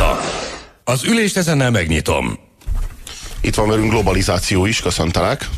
megjárta. Az ülést ezennel megnyitom. Itt van velünk globalizáció is, köszöntelek.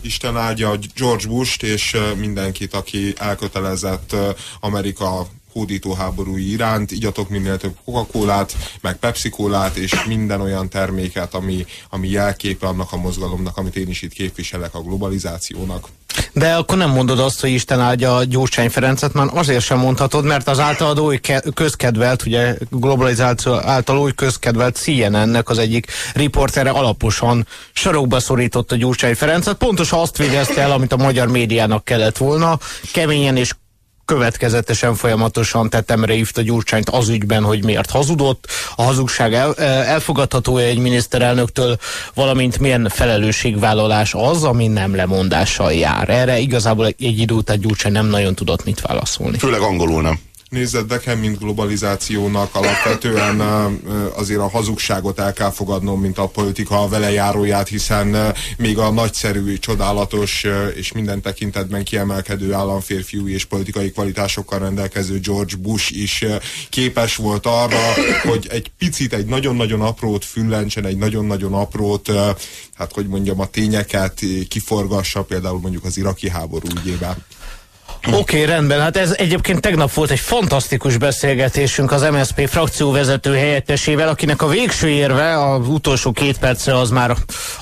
Isten áldja George Bush-t és mindenkit, aki elkötelezett Amerika hódító háborúi iránt, igyatok minél több coca meg pepsi és minden olyan terméket, ami, ami jelképe annak a mozgalomnak, amit én is itt képviselek a globalizációnak. De akkor nem mondod azt, hogy Isten áldja Gyurcsány Ferencet, már azért sem mondhatod, mert az általad új közkedvelt, ugye globalizáció által új közkedvelt CNN-nek az egyik riportere alaposan sarokba szorította Gyurcsány Ferencet, pontosan azt végezte el, amit a magyar médiának kellett volna, keményen és következetesen folyamatosan tettemre hívta Gyurcsányt az ügyben, hogy miért hazudott. A hazugság el, elfogadható egy miniszterelnöktől, valamint milyen felelősségvállalás az, ami nem lemondással jár. Erre igazából egy idő után Gyurcsány nem nagyon tudott mit válaszolni. Főleg angolul nem nézed, nekem, mint globalizációnak alapvetően azért a hazugságot el kell fogadnom, mint a politika vele járóját, hiszen még a nagyszerű, csodálatos és minden tekintetben kiemelkedő államférfiú és politikai kvalitásokkal rendelkező George Bush is képes volt arra, hogy egy picit, egy nagyon-nagyon aprót füllentsen, egy nagyon-nagyon aprót, hát hogy mondjam, a tényeket kiforgassa, például mondjuk az iraki háború ügyében. Oké, okay, rendben. Hát ez egyébként tegnap volt egy fantasztikus beszélgetésünk az MSZP frakcióvezető helyettesével, akinek a végső érve, az utolsó két perce az már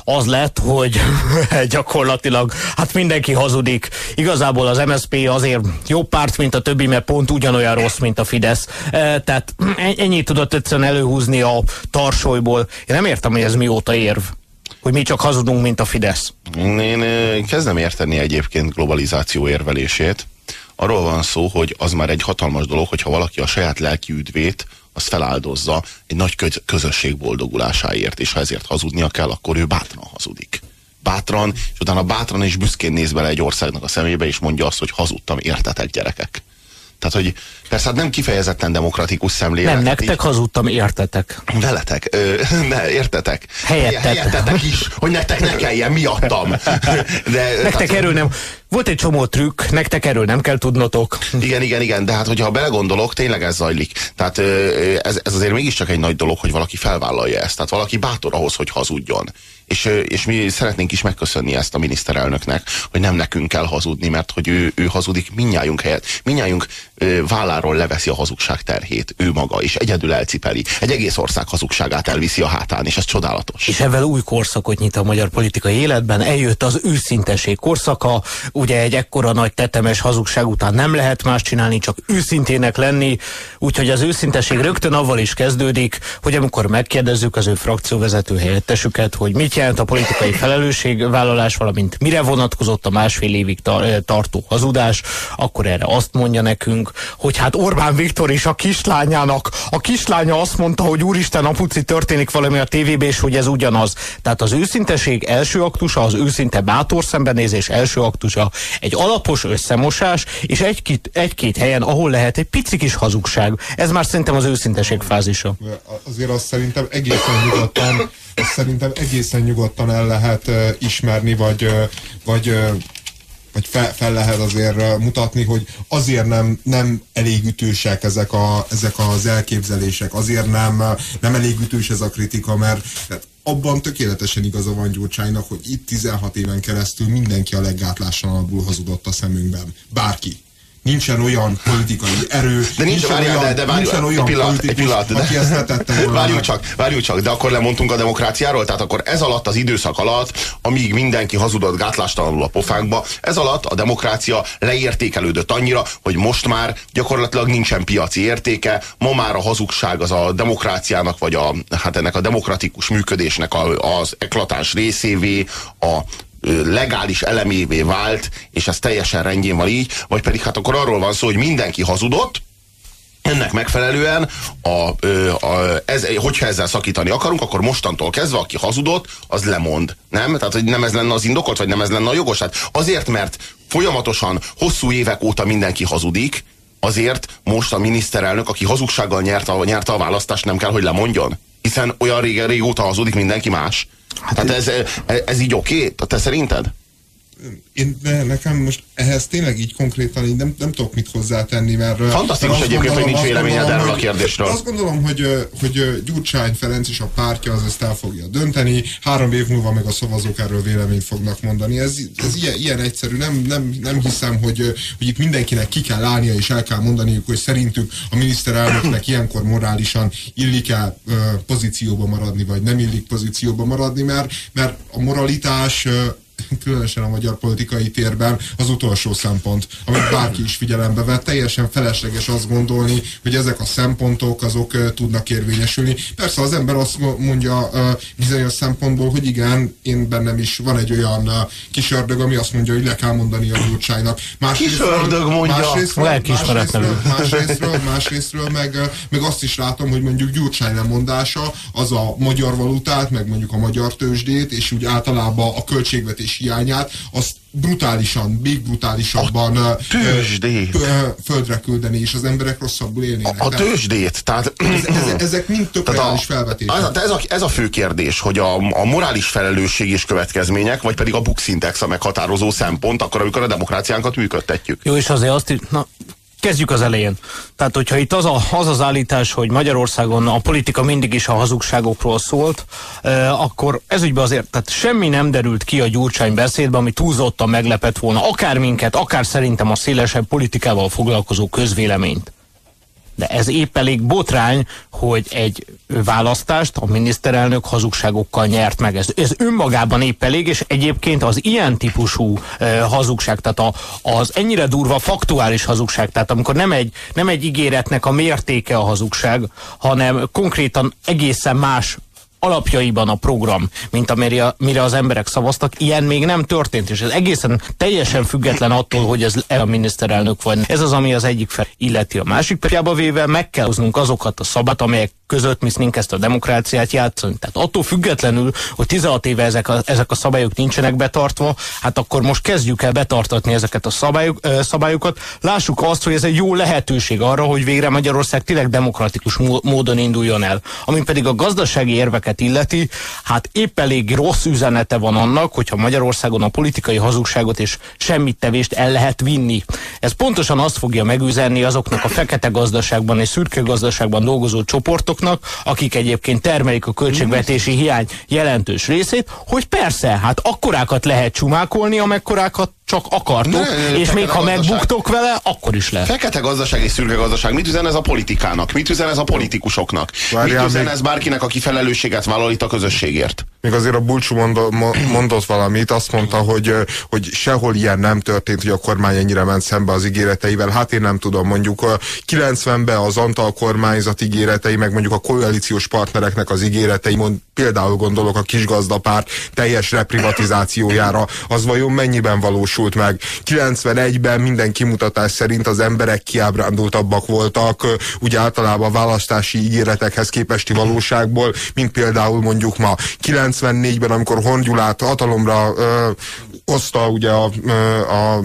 az lett, hogy gyakorlatilag hát mindenki hazudik. Igazából az MSZP azért jobb párt, mint a többi, mert pont ugyanolyan rossz, mint a Fidesz. Tehát ennyit tudott egyszerűen előhúzni a tarsolyból. Én nem értem, hogy ez mióta érv hogy mi csak hazudunk, mint a Fidesz. Én kezdem érteni egyébként globalizáció érvelését. Arról van szó, hogy az már egy hatalmas dolog, hogyha valaki a saját lelki üdvét azt feláldozza egy nagy közösség boldogulásáért, és ha ezért hazudnia kell, akkor ő bátran hazudik. Bátran, és utána bátran és büszkén néz bele egy országnak a szemébe, és mondja azt, hogy hazudtam, értetek gyerekek. Tehát, hogy persze hát nem kifejezetten demokratikus szemlélet. Nem, nektek így... hazudtam, értetek. Veletek, ö, ne, értetek. Helyettetek. Helyettetek is, hogy nektek ne kelljen, miattam. De, nektek tehát, erről nem. Volt egy csomó trükk, nektek erről nem kell tudnotok. Igen, igen, igen, de hát hogyha belegondolok, tényleg ez zajlik. Tehát ez, ez azért mégiscsak egy nagy dolog, hogy valaki felvállalja ezt. Tehát valaki bátor ahhoz, hogy hazudjon és, és mi szeretnénk is megköszönni ezt a miniszterelnöknek, hogy nem nekünk kell hazudni, mert hogy ő, ő hazudik minnyájunk helyett. Minnyájunk válláról leveszi a hazugság terhét, ő maga, és egyedül elcipeli. Egy egész ország hazugságát elviszi a hátán, és ez csodálatos. És ezzel új korszakot nyit a magyar politikai életben, eljött az őszinteség korszaka, ugye egy ekkora nagy tetemes hazugság után nem lehet más csinálni, csak őszintének lenni, úgyhogy az őszinteség rögtön avval is kezdődik, hogy amikor megkérdezzük az ő frakcióvezető helyettesüket, hogy mit jelent a politikai felelősségvállalás, valamint mire vonatkozott a másfél évig tartó hazudás, akkor erre azt mondja nekünk, hogy hát Orbán Viktor és a kislányának, a kislánya azt mondta, hogy úristen, apuci történik valami a tévében, és hogy ez ugyanaz. Tehát az őszinteség első aktusa, az őszinte bátor szembenézés első aktusa, egy alapos összemosás, és egy-két, egy-két helyen, ahol lehet egy pici kis hazugság. Ez már szerintem az őszinteség fázisa. Azért azt szerintem egészen nyugodtan, azt szerintem egészen nyugodtan el lehet uh, ismerni, vagy, uh, vagy uh, vagy fel, fel lehet azért mutatni, hogy azért nem, nem elég ütősek ezek, a, ezek az elképzelések, azért nem, nem elég ütős ez a kritika, mert tehát abban tökéletesen igaza van Gyurcsánynak, hogy itt 16 éven keresztül mindenki a leggátlástalanabbul hazudott a szemünkben. Bárki nincsen olyan politikai erő, de nincs, nincsen várjál, olyan, de, de várj, nincsen olyan pillanat, politikus, pillanat, de, aki ezt tette Várjunk csak, várjunk csak, de akkor lemondtunk a demokráciáról, tehát akkor ez alatt az időszak alatt, amíg mindenki hazudott gátlástalanul a pofánkba, ez alatt a demokrácia leértékelődött annyira, hogy most már gyakorlatilag nincsen piaci értéke, ma már a hazugság az a demokráciának, vagy a, hát ennek a demokratikus működésnek az eklatáns részévé, a legális elemévé vált, és ez teljesen rendjén van így, vagy pedig hát akkor arról van szó, hogy mindenki hazudott, ennek megfelelően, a, a, ez, hogyha ezzel szakítani akarunk, akkor mostantól kezdve, aki hazudott, az lemond. Nem? Tehát, hogy nem ez lenne az indokolt, vagy nem ez lenne a jogos. Hát azért, mert folyamatosan, hosszú évek óta mindenki hazudik, azért most a miniszterelnök, aki hazugsággal nyerte, a, nyerte a választást, nem kell, hogy lemondjon. Hiszen olyan régen, régóta hazudik mindenki más. Hát ez, ez, ez így oké? Okay? Te szerinted? Én, de nekem most ehhez tényleg így konkrétan így nem, nem tudok mit hozzátenni, mert... Fantasztikus mert egyébként, gondolom, hogy nincs véleményed erről a kérdésről. Azt gondolom, hogy, hogy Gyurcsány Ferenc és a pártja az ezt el fogja dönteni, három év múlva meg a szavazók erről véleményt fognak mondani. Ez, ez ilyen, ilyen egyszerű, nem, nem, nem hiszem, hogy, hogy itt mindenkinek ki kell állnia és el kell mondaniuk, hogy szerintük a miniszterelnöknek ilyenkor morálisan illik-e pozícióba maradni, vagy nem illik pozícióba maradni, mert, mert a moralitás különösen a magyar politikai térben az utolsó szempont, amit bárki is figyelembe vett. Teljesen felesleges azt gondolni, hogy ezek a szempontok azok uh, tudnak érvényesülni. Persze az ember azt mondja uh, bizonyos szempontból, hogy igen, én bennem is van egy olyan uh, kis ördög, ami azt mondja, hogy le kell mondani a gyurcsájnak. Kis ördög mondja. Másrésztről, másrésztről, másrésztről, másrésztről meg, meg azt is látom, hogy mondjuk gyurcsány lemondása az a magyar valutát, meg mondjuk a magyar tőzsdét, és úgy általában a költségvetés tőzsdés hiányát, azt brutálisan, még brutálisabban a tőzsdét. földre küldeni, és az emberek rosszabbul élnének. A, a tőzsdét, tehát... Ez, ez, ezek mind tök reális felvetések. Ez a, ez a fő kérdés, hogy a, a morális felelősség és következmények, vagy pedig a Buxindex a meghatározó szempont, akkor, amikor a demokráciánkat működtetjük. Jó, és azért azt, na, Kezdjük az elején. Tehát, hogyha itt az, a, az az állítás, hogy Magyarországon a politika mindig is a hazugságokról szólt, eh, akkor ezügyben azért, tehát semmi nem derült ki a Gyurcsány beszédben, ami túlzottan meglepett volna, akár minket, akár szerintem a szélesebb politikával foglalkozó közvéleményt. De ez épp elég botrány, hogy egy választást a miniszterelnök hazugságokkal nyert meg. Ez, ez önmagában épp elég, és egyébként az ilyen típusú e, hazugság, tehát a, az ennyire durva faktuális hazugság, tehát amikor nem egy, nem egy ígéretnek a mértéke a hazugság, hanem konkrétan egészen más alapjaiban a program, mint amire, mire az emberek szavaztak, ilyen még nem történt, és ez egészen teljesen független attól, hogy ez a miniszterelnök vagy. Ez az, ami az egyik fel illeti a másik perjába véve, meg kell hoznunk azokat a szabat, amelyek között mi ezt a demokráciát játszani. Tehát attól függetlenül, hogy 16 éve ezek a, ezek a szabályok nincsenek betartva, hát akkor most kezdjük el betartatni ezeket a szabályok, szabályokat. Lássuk azt, hogy ez egy jó lehetőség arra, hogy végre Magyarország tényleg demokratikus módon induljon el. Ami pedig a gazdasági érveket illeti, hát épp elég rossz üzenete van annak, hogyha Magyarországon a politikai hazugságot és semmit tevést el lehet vinni. Ez pontosan azt fogja megüzenni azoknak a fekete gazdaságban és szürke gazdaságban dolgozó csoportok, azoknak, akik egyébként termelik a költségvetési hiány jelentős részét, hogy persze, hát akkorákat lehet csumákolni, amekkorákat csak akartok, ne, és még ha gazdaság. megbuktok vele, akkor is lehet. Fekete gazdaság és szürke gazdaság. Mit üzen ez a politikának? Mit üzen ez a politikusoknak? Várjál, Mit üzen még... ez bárkinek, aki felelősséget vállal itt a közösségért? Még azért a Bulcsú mondott, mondott valamit, azt mondta, hogy, hogy sehol ilyen nem történt, hogy a kormány ennyire ment szembe az ígéreteivel. Hát én nem tudom, mondjuk 90-ben az Antal kormányzat ígéretei, meg mondjuk a koalíciós partnereknek az ígéretei, mond, például gondolok a kisgazdapárt teljes reprivatizációjára, az vajon mennyiben valósul valósult meg. 91-ben minden kimutatás szerint az emberek kiábrándultabbak voltak, úgy általában választási ígéretekhez képesti valóságból, mint például mondjuk ma. 94-ben, amikor Hongyulát hatalomra ö, hozta ugye a,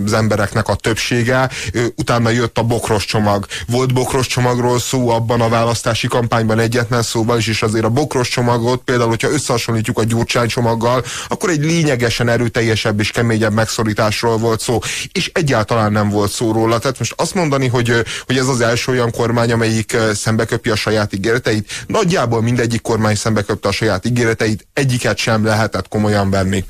az embereknek a többsége, utána jött a bokros csomag. Volt bokros csomagról szó abban a választási kampányban egyetlen szóval is, és azért a bokros csomagot például, hogyha összehasonlítjuk a gyurcsány csomaggal, akkor egy lényegesen erőteljesebb és keményebb megszorításról volt szó, és egyáltalán nem volt szó róla. Tehát most azt mondani, hogy, hogy ez az első olyan kormány, amelyik szembeköpi a saját ígéreteit, nagyjából mindegyik kormány szembeköpte a saját ígéreteit, egyiket sem lehetett komolyan venni.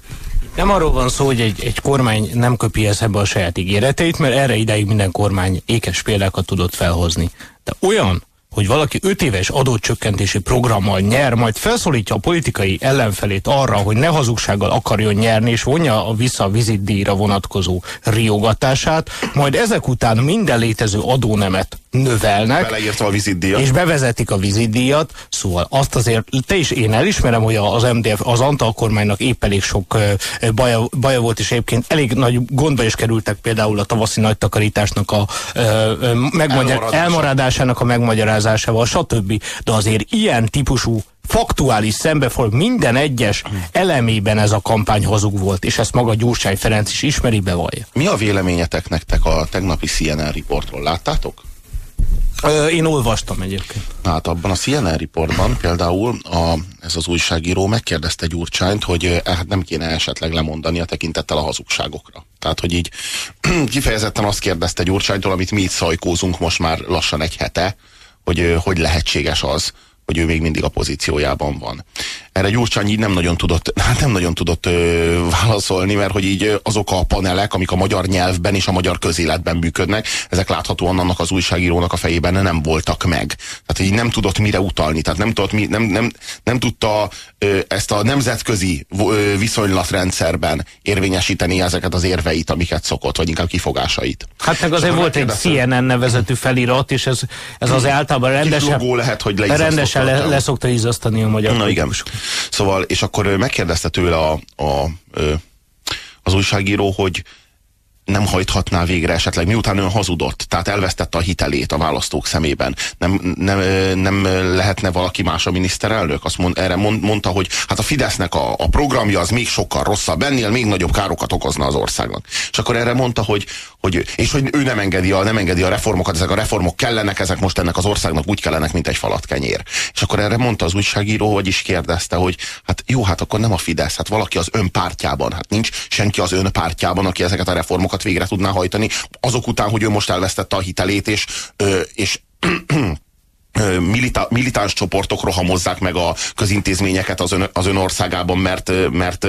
Nem arról van szó, hogy egy, egy kormány nem köpi ebbe a saját ígéreteit, mert erre ideig minden kormány ékes példákat tudott felhozni. De olyan, hogy valaki öt éves adócsökkentési programmal nyer, majd felszólítja a politikai ellenfelét arra, hogy ne hazugsággal akarjon nyerni, és vonja a vissza a vizitdíjra vonatkozó riogatását, majd ezek után minden létező adónemet növelnek. Beleírtva a vizitdíjat. És bevezetik a vizitdíjat, szóval azt azért, te is én elismerem, hogy az MDF, az Antal kormánynak épp elég sok baja, baja volt, és egyébként elég nagy gondba is kerültek például a tavaszi nagy takarításnak a megmagyar, elmaradásának a megmagyarázásával, stb. De azért ilyen típusú faktuális szembefog minden egyes elemében ez a kampány hazug volt, és ezt maga Gyurcsány Ferenc is ismeri, bevallja. Mi a véleményetek nektek a tegnapi CNN riportról? Láttátok? Én olvastam egyébként. Hát abban a CNN riportban például a, ez az újságíró megkérdezte Gyurcsányt, hogy hát nem kéne esetleg lemondani a tekintettel a hazugságokra. Tehát, hogy így kifejezetten azt kérdezte Gyurcsánytól, amit mi itt szajkózunk most már lassan egy hete, hogy hogy lehetséges az, hogy ő még mindig a pozíciójában van. Erre Gyurcsány így nem nagyon tudott, hát nem nagyon tudott ö, válaszolni, mert hogy így azok a panelek, amik a magyar nyelvben és a magyar közéletben működnek, ezek láthatóan annak az újságírónak a fejében nem voltak meg. Tehát így nem tudott mire utalni, tehát nem, tudott, nem, nem, nem tudta ö, ezt a nemzetközi ö, viszonylatrendszerben érvényesíteni ezeket az érveit, amiket szokott, vagy inkább kifogásait. Hát meg azért volt egy CNN nevezetű felirat, és ez, ez az általában rendesen, lehet, hogy rendesen le, le szokta izzasztani a magyar. Na igen. Szóval, és akkor megkérdezte tőle a, a, az újságíró, hogy nem hajthatná végre esetleg, miután ön hazudott, tehát elvesztette a hitelét a választók szemében. Nem, nem, nem lehetne valaki más a miniszterelnök? Azt mond, erre mond, mondta, hogy hát a Fidesznek a, a programja az még sokkal rosszabb, ennél még nagyobb károkat okozna az országnak. És akkor erre mondta, hogy, hogy és hogy ő nem engedi, a, nem engedi a reformokat, ezek a reformok kellenek, ezek most ennek az országnak úgy kellenek, mint egy falat kenyér. És akkor erre mondta az újságíró, hogy is kérdezte, hogy hát jó, hát akkor nem a Fidesz, hát valaki az ön pártjában, hát nincs senki az ön pártjában, aki ezeket a reformokat végre tudná hajtani, azok után, hogy ő most elvesztette a hitelét, és, és milita, militáns csoportok rohamozzák meg a közintézményeket az ön, az ön országában, mert, mert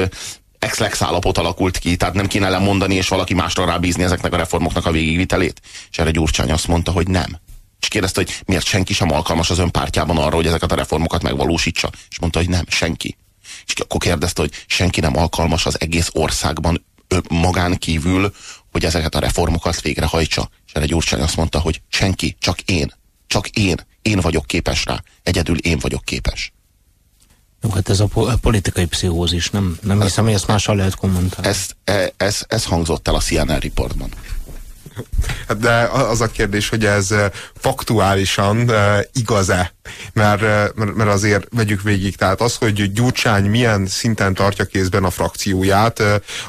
ex-lex állapot alakult ki, tehát nem kéne lemondani, és valaki másra rábízni ezeknek a reformoknak a végigvitelét. És erre Gyurcsány azt mondta, hogy nem. És kérdezte, hogy miért senki sem alkalmas az ön pártjában arra, hogy ezeket a reformokat megvalósítsa. És mondta, hogy nem, senki. És akkor kérdezte, hogy senki nem alkalmas az egész országban magán kívül, hogy ezeket a reformokat végrehajtsa. És erre Gyurcsány azt mondta, hogy senki, csak én, csak én, én vagyok képes rá. Egyedül én vagyok képes. Jó, hát ez a politikai pszichózis, nem, nem hiszem, hogy ezt mással lehet kommentálni. Ez, ez, ez, ez hangzott el a CNN riportban. Hát de az a kérdés, hogy ez faktuálisan igaz-e? Mert, mert azért vegyük végig, tehát az, hogy Gyurcsány milyen szinten tartja kézben a frakcióját,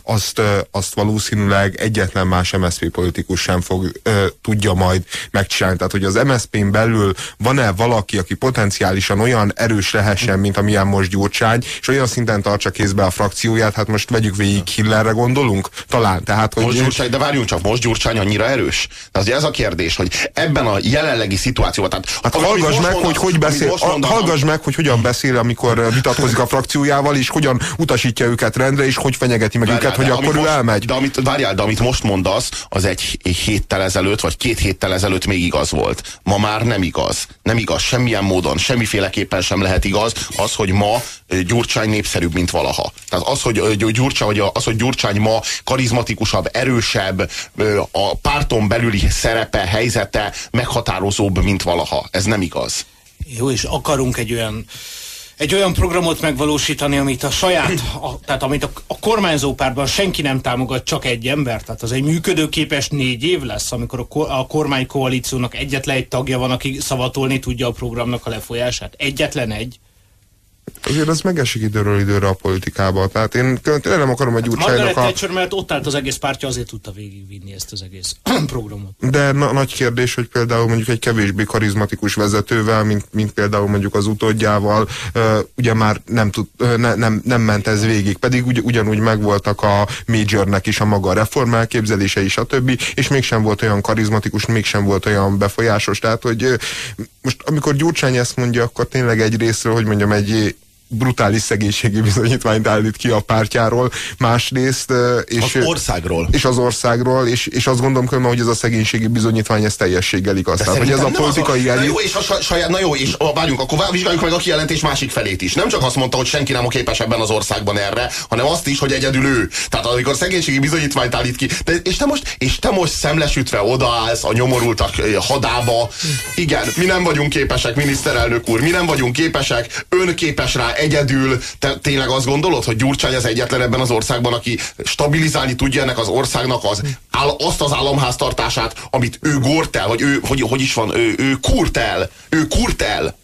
azt, azt valószínűleg egyetlen más MSZP politikus sem fog, tudja majd megcsinálni. Tehát, hogy az MSZP-n belül van-e valaki, aki potenciálisan olyan erős lehessen, mint amilyen most Gyurcsány, és olyan szinten tartsa kézbe a frakcióját, hát most vegyük végig Hillerre gondolunk? Talán. Tehát, hogy most Gyurcsány, de várjunk csak, most Gyurcsány annyira erős? De az ez a kérdés, hogy ebben a jelenlegi szituációban, tehát hát hallgass meg, hogy hogy beszél, hallgass meg, hogy hogyan beszél, amikor vitatkozik a frakciójával, és hogyan utasítja őket rendre, és hogy fenyegeti meg várjál, őket, hogy akkor most, ő elmegy. De amit, várjál, de amit most mondasz, az egy héttel ezelőtt, vagy két héttel ezelőtt még igaz volt. Ma már nem igaz. Nem igaz, semmilyen módon, semmiféleképpen sem lehet igaz az, hogy ma Gyurcsány népszerűbb, mint valaha. Tehát az, hogy Gyurcsány, hogy az, hogy Gyurcsány ma karizmatikusabb, erősebb, a párton belüli szerepe, helyzete meghatározóbb, mint valaha. Ez nem igaz. Jó, és akarunk egy olyan egy olyan programot megvalósítani, amit a saját, a, tehát amit a, a kormányzó pártban senki nem támogat, csak egy ember. Tehát az egy működőképes négy év lesz, amikor a, a kormánykoalíciónak egyetlen egy tagja van, aki szavatolni tudja a programnak a lefolyását. Egyetlen egy azért az megesik időről időre a politikába. Tehát én tényleg nem akarom egy úrcsajnak Margaret a... Thatcher, mert ott állt az egész pártja, azért tudta végigvinni ezt az egész programot. De na nagy kérdés, hogy például mondjuk egy kevésbé karizmatikus vezetővel, mint, mint például mondjuk az utódjával, uh, ugye már nem, tud, uh, ne, nem, nem ment ez végig, pedig ugy, ugyanúgy megvoltak a Majornek is a maga reform elképzelése is, a többi, és mégsem volt olyan karizmatikus, mégsem volt olyan befolyásos, tehát hogy uh, most amikor Gyurcsány ezt mondja, akkor tényleg egy részről, hogy mondjam, egy brutális szegénységi bizonyítványt állít ki a pártjáról, másrészt... És, az országról. És az országról, és, és azt gondolom különben, hogy ez a szegénységi bizonyítvány ez teljességgel igaz. Tehát, hogy ez a politikai a, na jó, és a saját, na jó, és a, várjunk, akkor vizsgáljuk meg a kijelentés másik felét is. Nem csak azt mondta, hogy senki nem a képes ebben az országban erre, hanem azt is, hogy egyedül ő. Tehát amikor szegénységi bizonyítványt állít ki, de, és, te most, és te most szemlesütve odaállsz a nyomorultak hadába. Igen, mi nem vagyunk képesek, miniszterelnök úr, mi nem vagyunk képesek, ön képes rá egyedül. Te tényleg azt gondolod, hogy Gyurcsány az egyetlen ebben az országban, aki stabilizálni tudja ennek az országnak az, áll, azt az államháztartását, amit ő gort el, vagy ő, hogy, hogy is van, ő, ő kurt el, ő kurt el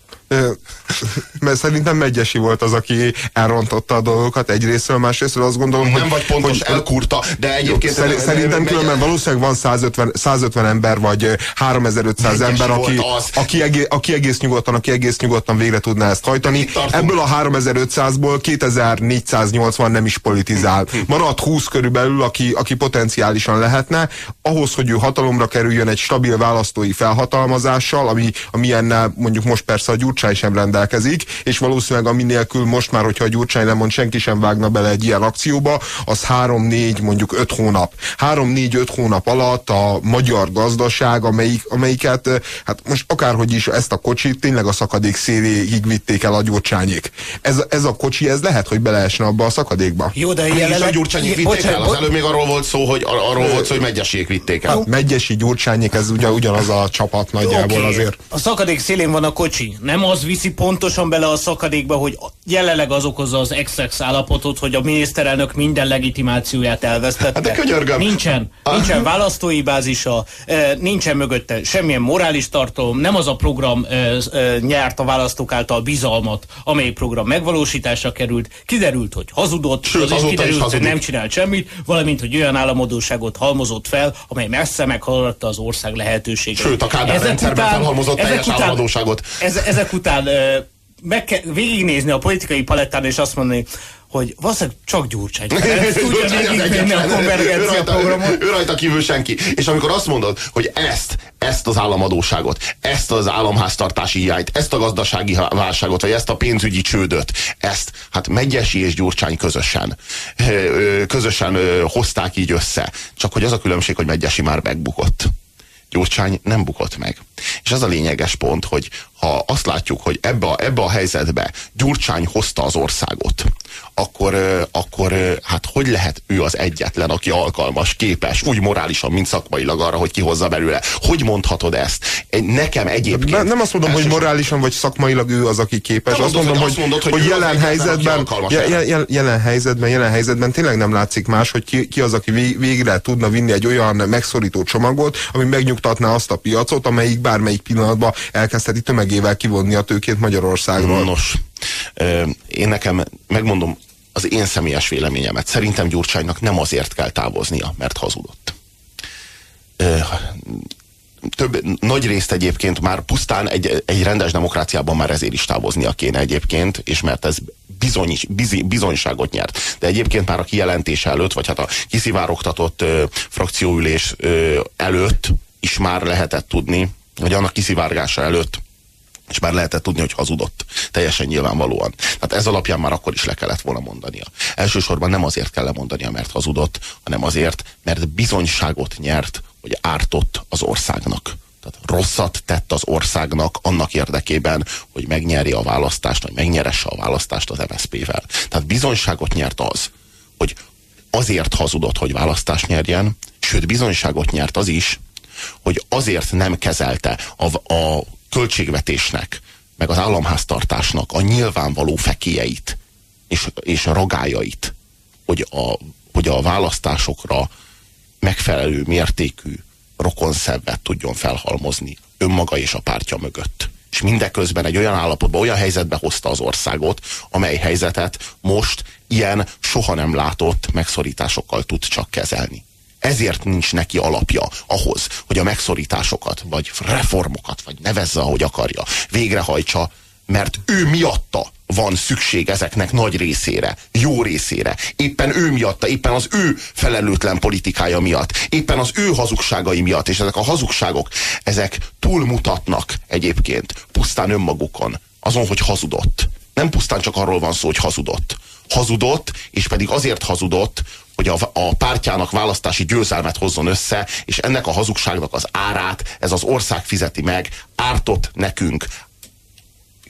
mert szerintem Megyesi volt az, aki elrontotta a dolgokat egyrésztről, másrésztről azt gondolom, nem hogy... vagy pontos hogy, elkurta, de egyébként... Szerint, szerintem különben valószínűleg van 150, 150 ember, vagy 3500 Megyesi ember, aki, aki, egész, aki egész nyugodtan, aki egész nyugodtan végre tudná ezt hajtani. Ebből a 3500-ból 2480 nem is politizál. Hm. Maradt 20 körülbelül, aki, aki potenciálisan lehetne. Ahhoz, hogy ő hatalomra kerüljön egy stabil választói felhatalmazással, ami, ami ennel mondjuk most persze a Gyurcsány Gyurcsány sem rendelkezik, és valószínűleg ami nélkül most már, hogyha a Gyurcsány nem mond, senki sem vágna bele egy ilyen akcióba, az 3-4, mondjuk 5 hónap. 3-4-5 hónap alatt a magyar gazdaság, amelyik, amelyiket, hát most akárhogy is ezt a kocsit tényleg a szakadék széléig vitték el a Gyurcsányék. Ez, ez a kocsi, ez lehet, hogy beleesne abba a szakadékba. Jó, de jelenleg... a Gyurcsányék vitték el? Az előbb még arról volt szó, hogy ar arról volt szó, hogy Megyesék vitték el. Hát, Megyesi Gyurcsányék, ez ugye ugyanaz a csapat nagyjából okay. azért. A szakadék szélén van a kocsi. Nem az viszi pontosan bele a szakadékba, hogy jelenleg az okozza az exex állapotot, hogy a miniszterelnök minden legitimációját elvesztette. Hát de könyörgöm. Nincsen, nincsen választói bázisa, eh, nincsen mögötte semmilyen morális tartalom, nem az a program eh, eh, nyert a választók által bizalmat, amely program megvalósításra került, kiderült, hogy hazudott, Sőt, az kiderült, hogy nem csinált semmit, valamint, hogy olyan államadóságot halmozott fel, amely messze meghaladta az ország lehetőségét. Sőt, a Kádár rendszerben felhalmozott teljes után, államadóságot. ezek után meg kell végignézni a politikai palettán és azt mondani, hogy valószínűleg csak Gyurcsány tudja végigvinni a konvergencia programot. Ő rajta kívül senki. És amikor azt mondod, hogy ezt, ezt az államadóságot, ezt az államháztartási hiányt, ezt a gazdasági válságot, vagy ezt a pénzügyi csődöt, ezt, hát Megyesi és Gyurcsány közösen, közösen hozták így össze. Csak hogy az a különbség, hogy Megyesi már megbukott. Gyurcsány nem bukott meg. És az a lényeges pont, hogy ha azt látjuk, hogy ebbe a, ebbe a helyzetbe Gyurcsány hozta az országot, akkor, akkor hát hogy lehet ő az egyetlen, aki alkalmas, képes, úgy morálisan, mint szakmailag arra, hogy kihozza belőle? Hogy mondhatod ezt? Nekem egyébként... Ne, nem azt mondom, hogy morálisan vagy szakmailag ő az, aki képes. Nem azt mondom, hogy, azt mondod, hogy, hogy jelen, helyzetben, jelen, jelen helyzetben, jelen helyzetben tényleg nem látszik más, hogy ki, ki az, aki végre tudna vinni egy olyan megszorító csomagot, ami megnyugtatná azt a piacot, amelyik bármelyik pillanatban elkezdheti tömegével kivonni a tőkét Magyarországról. Nos, én nekem, megmondom az én személyes véleményemet, szerintem Gyurcsánynak nem azért kell távoznia, mert hazudott. Több, nagy részt egyébként már pusztán egy, egy rendes demokráciában már ezért is távoznia kéne egyébként, és mert ez bizony, bizi, bizonyságot nyert. De egyébként már a kijelentés előtt, vagy hát a kiszivárogtatott ö, frakcióülés ö, előtt is már lehetett tudni, vagy annak kiszivárgása előtt és már lehetett tudni, hogy hazudott. Teljesen nyilvánvalóan. Tehát ez alapján már akkor is le kellett volna mondania. Elsősorban nem azért kell lemondania, mert hazudott, hanem azért, mert bizonyságot nyert, hogy ártott az országnak. Tehát rosszat tett az országnak annak érdekében, hogy megnyerje a választást, vagy megnyeresse a választást az MSZP-vel. Tehát bizonyságot nyert az, hogy azért hazudott, hogy választást nyerjen, sőt bizonyságot nyert az is, hogy azért nem kezelte a, a költségvetésnek, meg az államháztartásnak a nyilvánvaló fekéjeit és, és a ragájait, hogy a, hogy a választásokra megfelelő mértékű rokonszenvet tudjon felhalmozni önmaga és a pártja mögött. És mindeközben egy olyan állapotba, olyan helyzetbe hozta az országot, amely helyzetet most ilyen soha nem látott megszorításokkal tud csak kezelni ezért nincs neki alapja ahhoz, hogy a megszorításokat, vagy reformokat, vagy nevezze, ahogy akarja, végrehajtsa, mert ő miatta van szükség ezeknek nagy részére, jó részére. Éppen ő miatta, éppen az ő felelőtlen politikája miatt, éppen az ő hazugságai miatt, és ezek a hazugságok, ezek túlmutatnak egyébként pusztán önmagukon, azon, hogy hazudott Nem pusztán csak arról van szó, hogy hazudott. Hazudott, és pedig azért hazudott, hogy a, a pártjának választási győzelmet hozzon össze, és ennek a hazugságnak az árát ez az ország fizeti meg, ártott nekünk,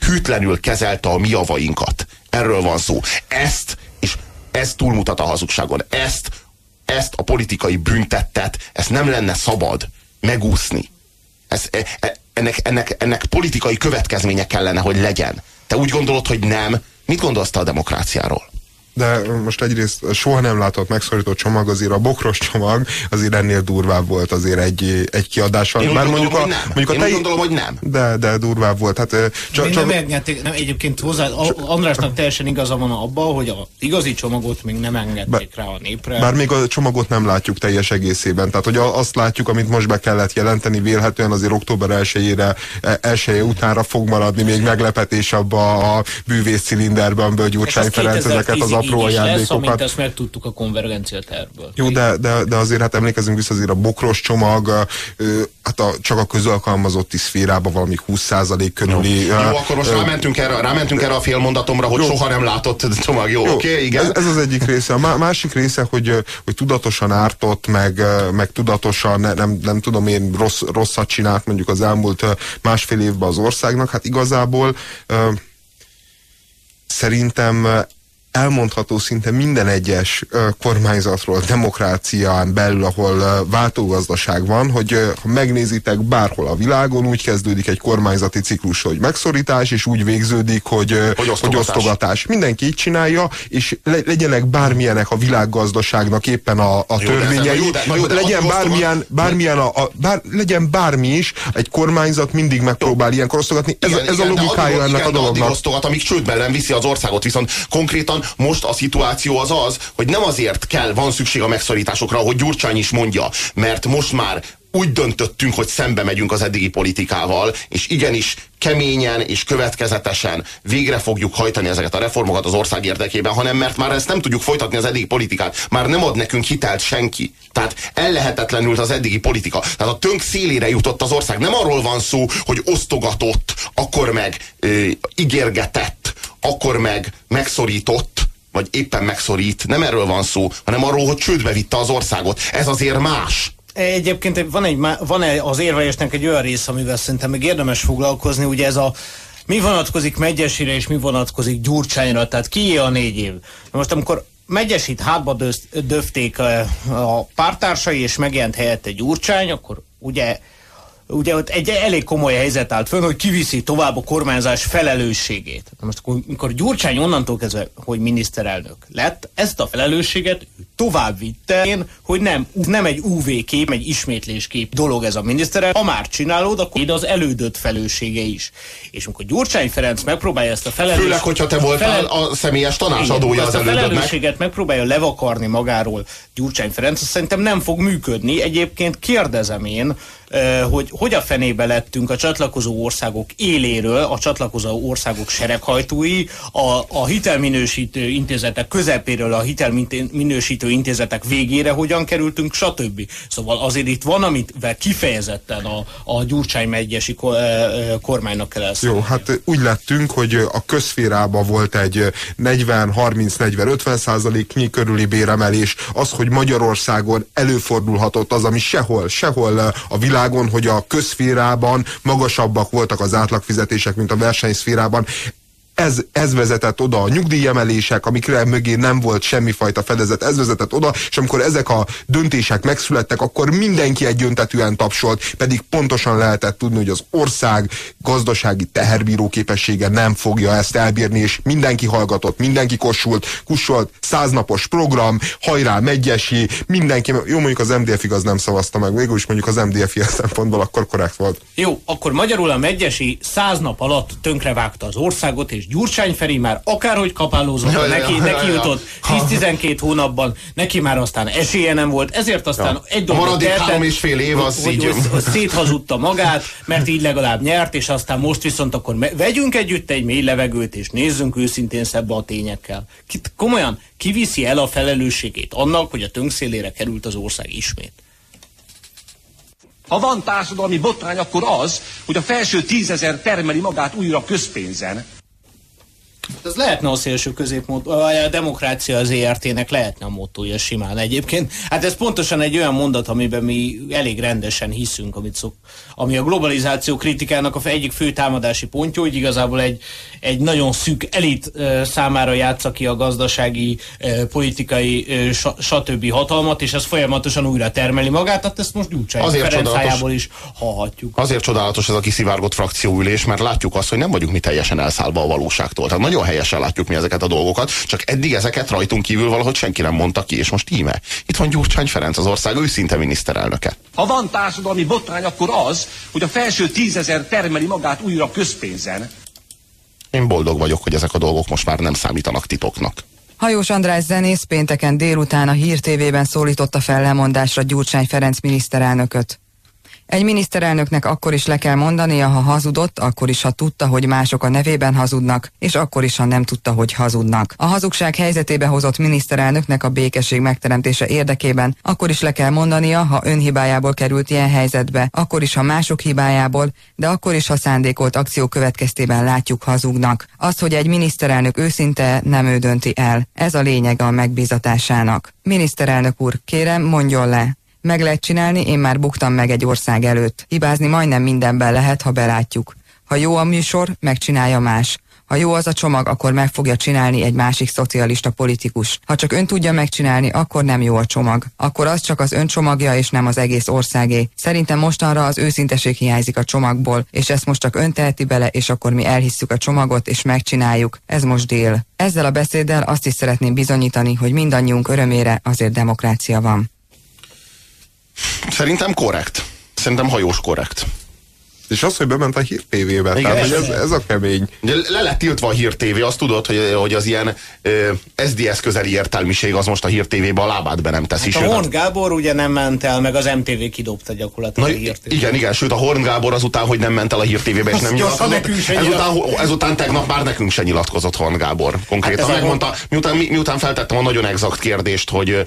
hűtlenül kezelte a mi javainkat. Erről van szó. Ezt, és ez túlmutat a hazugságon. Ezt, ezt a politikai büntettet, ezt nem lenne szabad megúszni. Ez, e, e, ennek, ennek, ennek politikai következménye kellene, hogy legyen. Te úgy gondolod, hogy nem? Mit gondolsz te a demokráciáról? De most egyrészt soha nem látott megszorító csomag, azért a bokros csomag azért ennél durvább volt azért egy, egy kiadással. Én Már mondjuk gondolom, a, hogy nem. Mondjuk a Én te... gondolom, hogy nem. De, de durvább volt. Hát, csak, csak... nem engedték, nem, egyébként hozzá, Andrásnak teljesen igaza van abban, hogy a igazi csomagot még nem engedték rá a népre. Bár még a csomagot nem látjuk teljes egészében. Tehát, hogy azt látjuk, amit most be kellett jelenteni, vélhetően azért október 1-ére, 1 utánra fog maradni még meglepetés abba a bűvész cilinderben, amiből Gyurcsány Ferenc ezeket az apró ajándékokat. Lesz, amint ezt megtudtuk a konvergencia tervből. Jó, de, de, de azért hát emlékezünk vissza azért a bokros csomag, hát a, csak a közalkalmazotti szférába valami 20% körüli. Jó, jó akkor most ö, rámentünk, erre, rámentünk erre a félmondatomra, hogy jó. soha nem látott csomag. Jó, jó oké, okay, igen. Ez, ez, az egyik része. A másik része, hogy, hogy tudatosan ártott, meg, meg tudatosan, nem, nem tudom én, rossz, rosszat csinált mondjuk az elmúlt másfél évben az országnak, hát igazából szerintem elmondható szinte minden egyes kormányzatról, demokrácián belül, ahol váltógazdaság van, hogy ha megnézitek bárhol a világon, úgy kezdődik egy kormányzati ciklus, hogy megszorítás, és úgy végződik, hogy, hogy, osztogatás. hogy osztogatás. Mindenki így csinálja, és le, legyenek bármilyenek a világgazdaságnak éppen a, a törvényei, jó, de, jó, de, legyen bármilyen, bármilyen a, a, bár, legyen bármi is, egy kormányzat mindig megpróbál jó. ilyenkor osztogatni. Ez, igen, ez igen, a logikája ennek igen, a dolognak. Addig osztogat, amíg csődben viszi az országot, viszont konkrétan most a szituáció az az, hogy nem azért kell, van szükség a megszorításokra, hogy Gyurcsány is mondja, mert most már úgy döntöttünk, hogy szembe megyünk az eddigi politikával, és igenis keményen és következetesen végre fogjuk hajtani ezeket a reformokat az ország érdekében, hanem mert már ezt nem tudjuk folytatni az eddigi politikát, már nem ad nekünk hitelt senki. Tehát ellehetetlenült az eddigi politika. Tehát a tönk szélére jutott az ország. Nem arról van szó, hogy osztogatott, akkor meg ö, ígérgetett, akkor meg megszorított, vagy éppen megszorít. Nem erről van szó, hanem arról, hogy csődbe vitte az országot. Ez azért más. Egyébként van, egy, van egy, az érvelésnek egy olyan rész, amivel szerintem még érdemes foglalkozni, ugye ez a mi vonatkozik Megyesire és mi vonatkozik Gyurcsányra, tehát ki a négy év. Most amikor Megyesit hátba döfték a pártársai, és megjelent helyette Gyurcsány, akkor ugye ugye ott egy elég komoly helyzet állt fönn, hogy kiviszi tovább a kormányzás felelősségét. Na most akkor, amikor Gyurcsány onnantól kezdve, hogy miniszterelnök lett, ezt a felelősséget tovább vitte én, hogy nem, nem egy UV kép, egy ismétléskép dolog ez a miniszterelnök. Ha már csinálod, akkor az elődött felelőssége is. És amikor Gyurcsány Ferenc megpróbálja ezt a felelősséget... Főleg, hogyha te voltál felel... a személyes tanácsadója az elődödnek. a felelősséget megpróbálja levakarni magáról Gyurcsány Ferenc, azt szerintem nem fog működni. Egyébként kérdezem én, hogy hogy a fenébe lettünk a csatlakozó országok éléről, a csatlakozó országok sereghajtói, a, a hitelminősítő intézetek közepéről a hitelminősítő intézetek végére hogyan kerültünk, stb. Szóval azért itt van, amit kifejezetten a, a Gyurcsány megyesi kormánynak kell ezt. Jó, hát úgy lettünk, hogy a közférában volt egy 40-30-40-50 százaléknyi körüli béremelés, az, hogy Magyarországon előfordulhatott az, ami sehol, sehol a világ világon, hogy a közszférában magasabbak voltak az átlagfizetések, mint a versenyszférában ez, ez vezetett oda a nyugdíjemelések, amikre mögé nem volt semmifajta fedezet, ez vezetett oda, és amikor ezek a döntések megszülettek, akkor mindenki egyöntetűen tapsolt, pedig pontosan lehetett tudni, hogy az ország gazdasági teherbíró képessége nem fogja ezt elbírni, és mindenki hallgatott, mindenki kossult, kussolt, száznapos program, hajrá megyesi, mindenki, jó mondjuk az MDF igaz nem szavazta meg, végül is mondjuk az MDF ilyen szempontból akkor korrekt volt. Jó, akkor magyarul a megyesi száz nap alatt tönkrevágta az országot, és és Gyurcsány Feri már akárhogy kapálózott, ja, neki, ja, neki ja, jutott 10-12 hónapban, neki már aztán esélye nem volt, ezért aztán ja. egy dolgot Maradék három és fél év az hogy, így... Hogy, hogy széthazudta magát, mert így legalább nyert, és aztán most viszont akkor vegyünk együtt egy mély levegőt, és nézzünk őszintén szebbe a tényekkel. Kit, komolyan, kiviszi el a felelősségét annak, hogy a tönkszélére került az ország ismét. Ha van társadalmi botrány, akkor az, hogy a felső tízezer termeli magát újra közpénzen, Ez lehetne a szélső középmód, vagy a demokrácia az ERT-nek lehetne a motója simán egyébként. Hát ez pontosan egy olyan mondat, amiben mi elég rendesen hiszünk, amit szok, ami a globalizáció kritikának a egyik fő támadási pontja, hogy igazából egy, egy nagyon szűk elit számára játsza ki a gazdasági, politikai, stb. hatalmat, és ez folyamatosan újra termeli magát, tehát ezt most Gyurcsány Ferenc is hallhatjuk. Azért csodálatos ez a kiszivárgott frakcióülés, mert látjuk azt, hogy nem vagyunk mi teljesen elszállva a valóságtól. Tehát nagyon helyesen látjuk mi ezeket a dolgokat, csak eddig ezeket rajtunk kívül valahogy senki nem mondta ki, és most íme. Itt van Gyurcsány Ferenc, az ország őszinte miniszterelnöke. Ha van társadalmi botrány, akkor az, hogy a felső tízezer termeli magát újra közpénzen. Én boldog vagyok, hogy ezek a dolgok most már nem számítanak titoknak. Hajós András zenész pénteken délután a Hír TV-ben szólította fel lemondásra Gyurcsány Ferenc miniszterelnököt. Egy miniszterelnöknek akkor is le kell mondania, ha hazudott, akkor is, ha tudta, hogy mások a nevében hazudnak, és akkor is, ha nem tudta, hogy hazudnak. A hazugság helyzetébe hozott miniszterelnöknek a békesség megteremtése érdekében akkor is le kell mondania, ha önhibájából került ilyen helyzetbe, akkor is, ha mások hibájából, de akkor is, ha szándékolt akció következtében látjuk hazugnak. Az, hogy egy miniszterelnök őszinte, nem ő dönti el. Ez a lényeg a megbízatásának. Miniszterelnök úr, kérem, mondjon le. Meg lehet csinálni, én már buktam meg egy ország előtt. Hibázni majdnem mindenben lehet, ha belátjuk. Ha jó a műsor, megcsinálja más. Ha jó az a csomag, akkor meg fogja csinálni egy másik szocialista politikus. Ha csak ön tudja megcsinálni, akkor nem jó a csomag. Akkor az csak az ön csomagja, és nem az egész országé. Szerintem mostanra az őszinteség hiányzik a csomagból, és ezt most csak ön teheti bele, és akkor mi elhisszük a csomagot, és megcsináljuk. Ez most dél. Ezzel a beszéddel azt is szeretném bizonyítani, hogy mindannyiunk örömére azért demokrácia van. Szerintem korrekt. Szerintem hajós korrekt. És az, hogy bement a Hír TV-be, tehát hogy ez, ez a kemény. De le lett tiltva a Hír TV, azt tudod, hogy, hogy az ilyen ö, SDS közeli értelmiség az most a Hír TV-be a lábát be nem teszi. Hát a Horn Gábor ugye nem ment el, meg az MTV kidobta gyakorlatilag Na, a Hír TV. Igen, igen, sőt a Horn Gábor azután, hogy nem ment el a Hír TV-be, és nem nyilatkozott. Ezután, ezután tegnap már nekünk se nyilatkozott Horn Gábor. Konkrétan hát megmondta, miután, mi, miután feltettem a nagyon exakt kérdést, hogy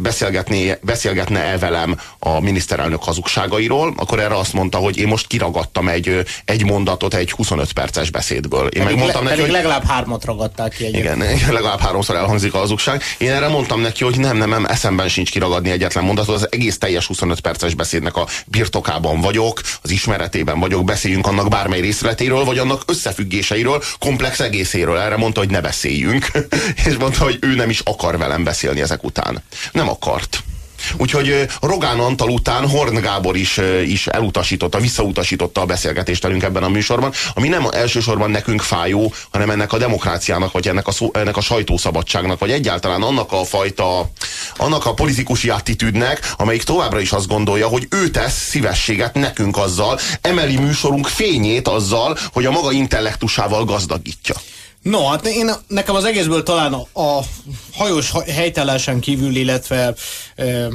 beszélgetné, beszélgetne-e velem a miniszterelnök hazugságairól, akkor erre azt mondta, hogy én most kiragad ragadtam egy, egy mondatot egy 25 perces beszédből. Én pedig megmondtam le, neki, hogy... legalább hármat ragadták ki egyébként. Igen, legalább háromszor elhangzik a hazugság. Én erre mondtam neki, hogy nem, nem, nem, eszemben sincs kiragadni egyetlen mondatot, az egész teljes 25 perces beszédnek a birtokában vagyok, az ismeretében vagyok, beszéljünk annak bármely részletéről, vagy annak összefüggéseiről, komplex egészéről. Erre mondta, hogy ne beszéljünk. És mondta, hogy ő nem is akar velem beszélni ezek után. Nem akart. Úgyhogy Rogán Antal után Horn Gábor is, is elutasította, visszautasította a beszélgetést velünk ebben a műsorban, ami nem elsősorban nekünk fájó, hanem ennek a demokráciának, vagy ennek a, szó, ennek a sajtószabadságnak, vagy egyáltalán annak a fajta, annak a politikusi attitűdnek, amelyik továbbra is azt gondolja, hogy ő tesz szívességet nekünk azzal, emeli műsorunk fényét azzal, hogy a maga intellektusával gazdagítja. No, hát én, nekem az egészből talán a, hajós helytállásen kívül, illetve e,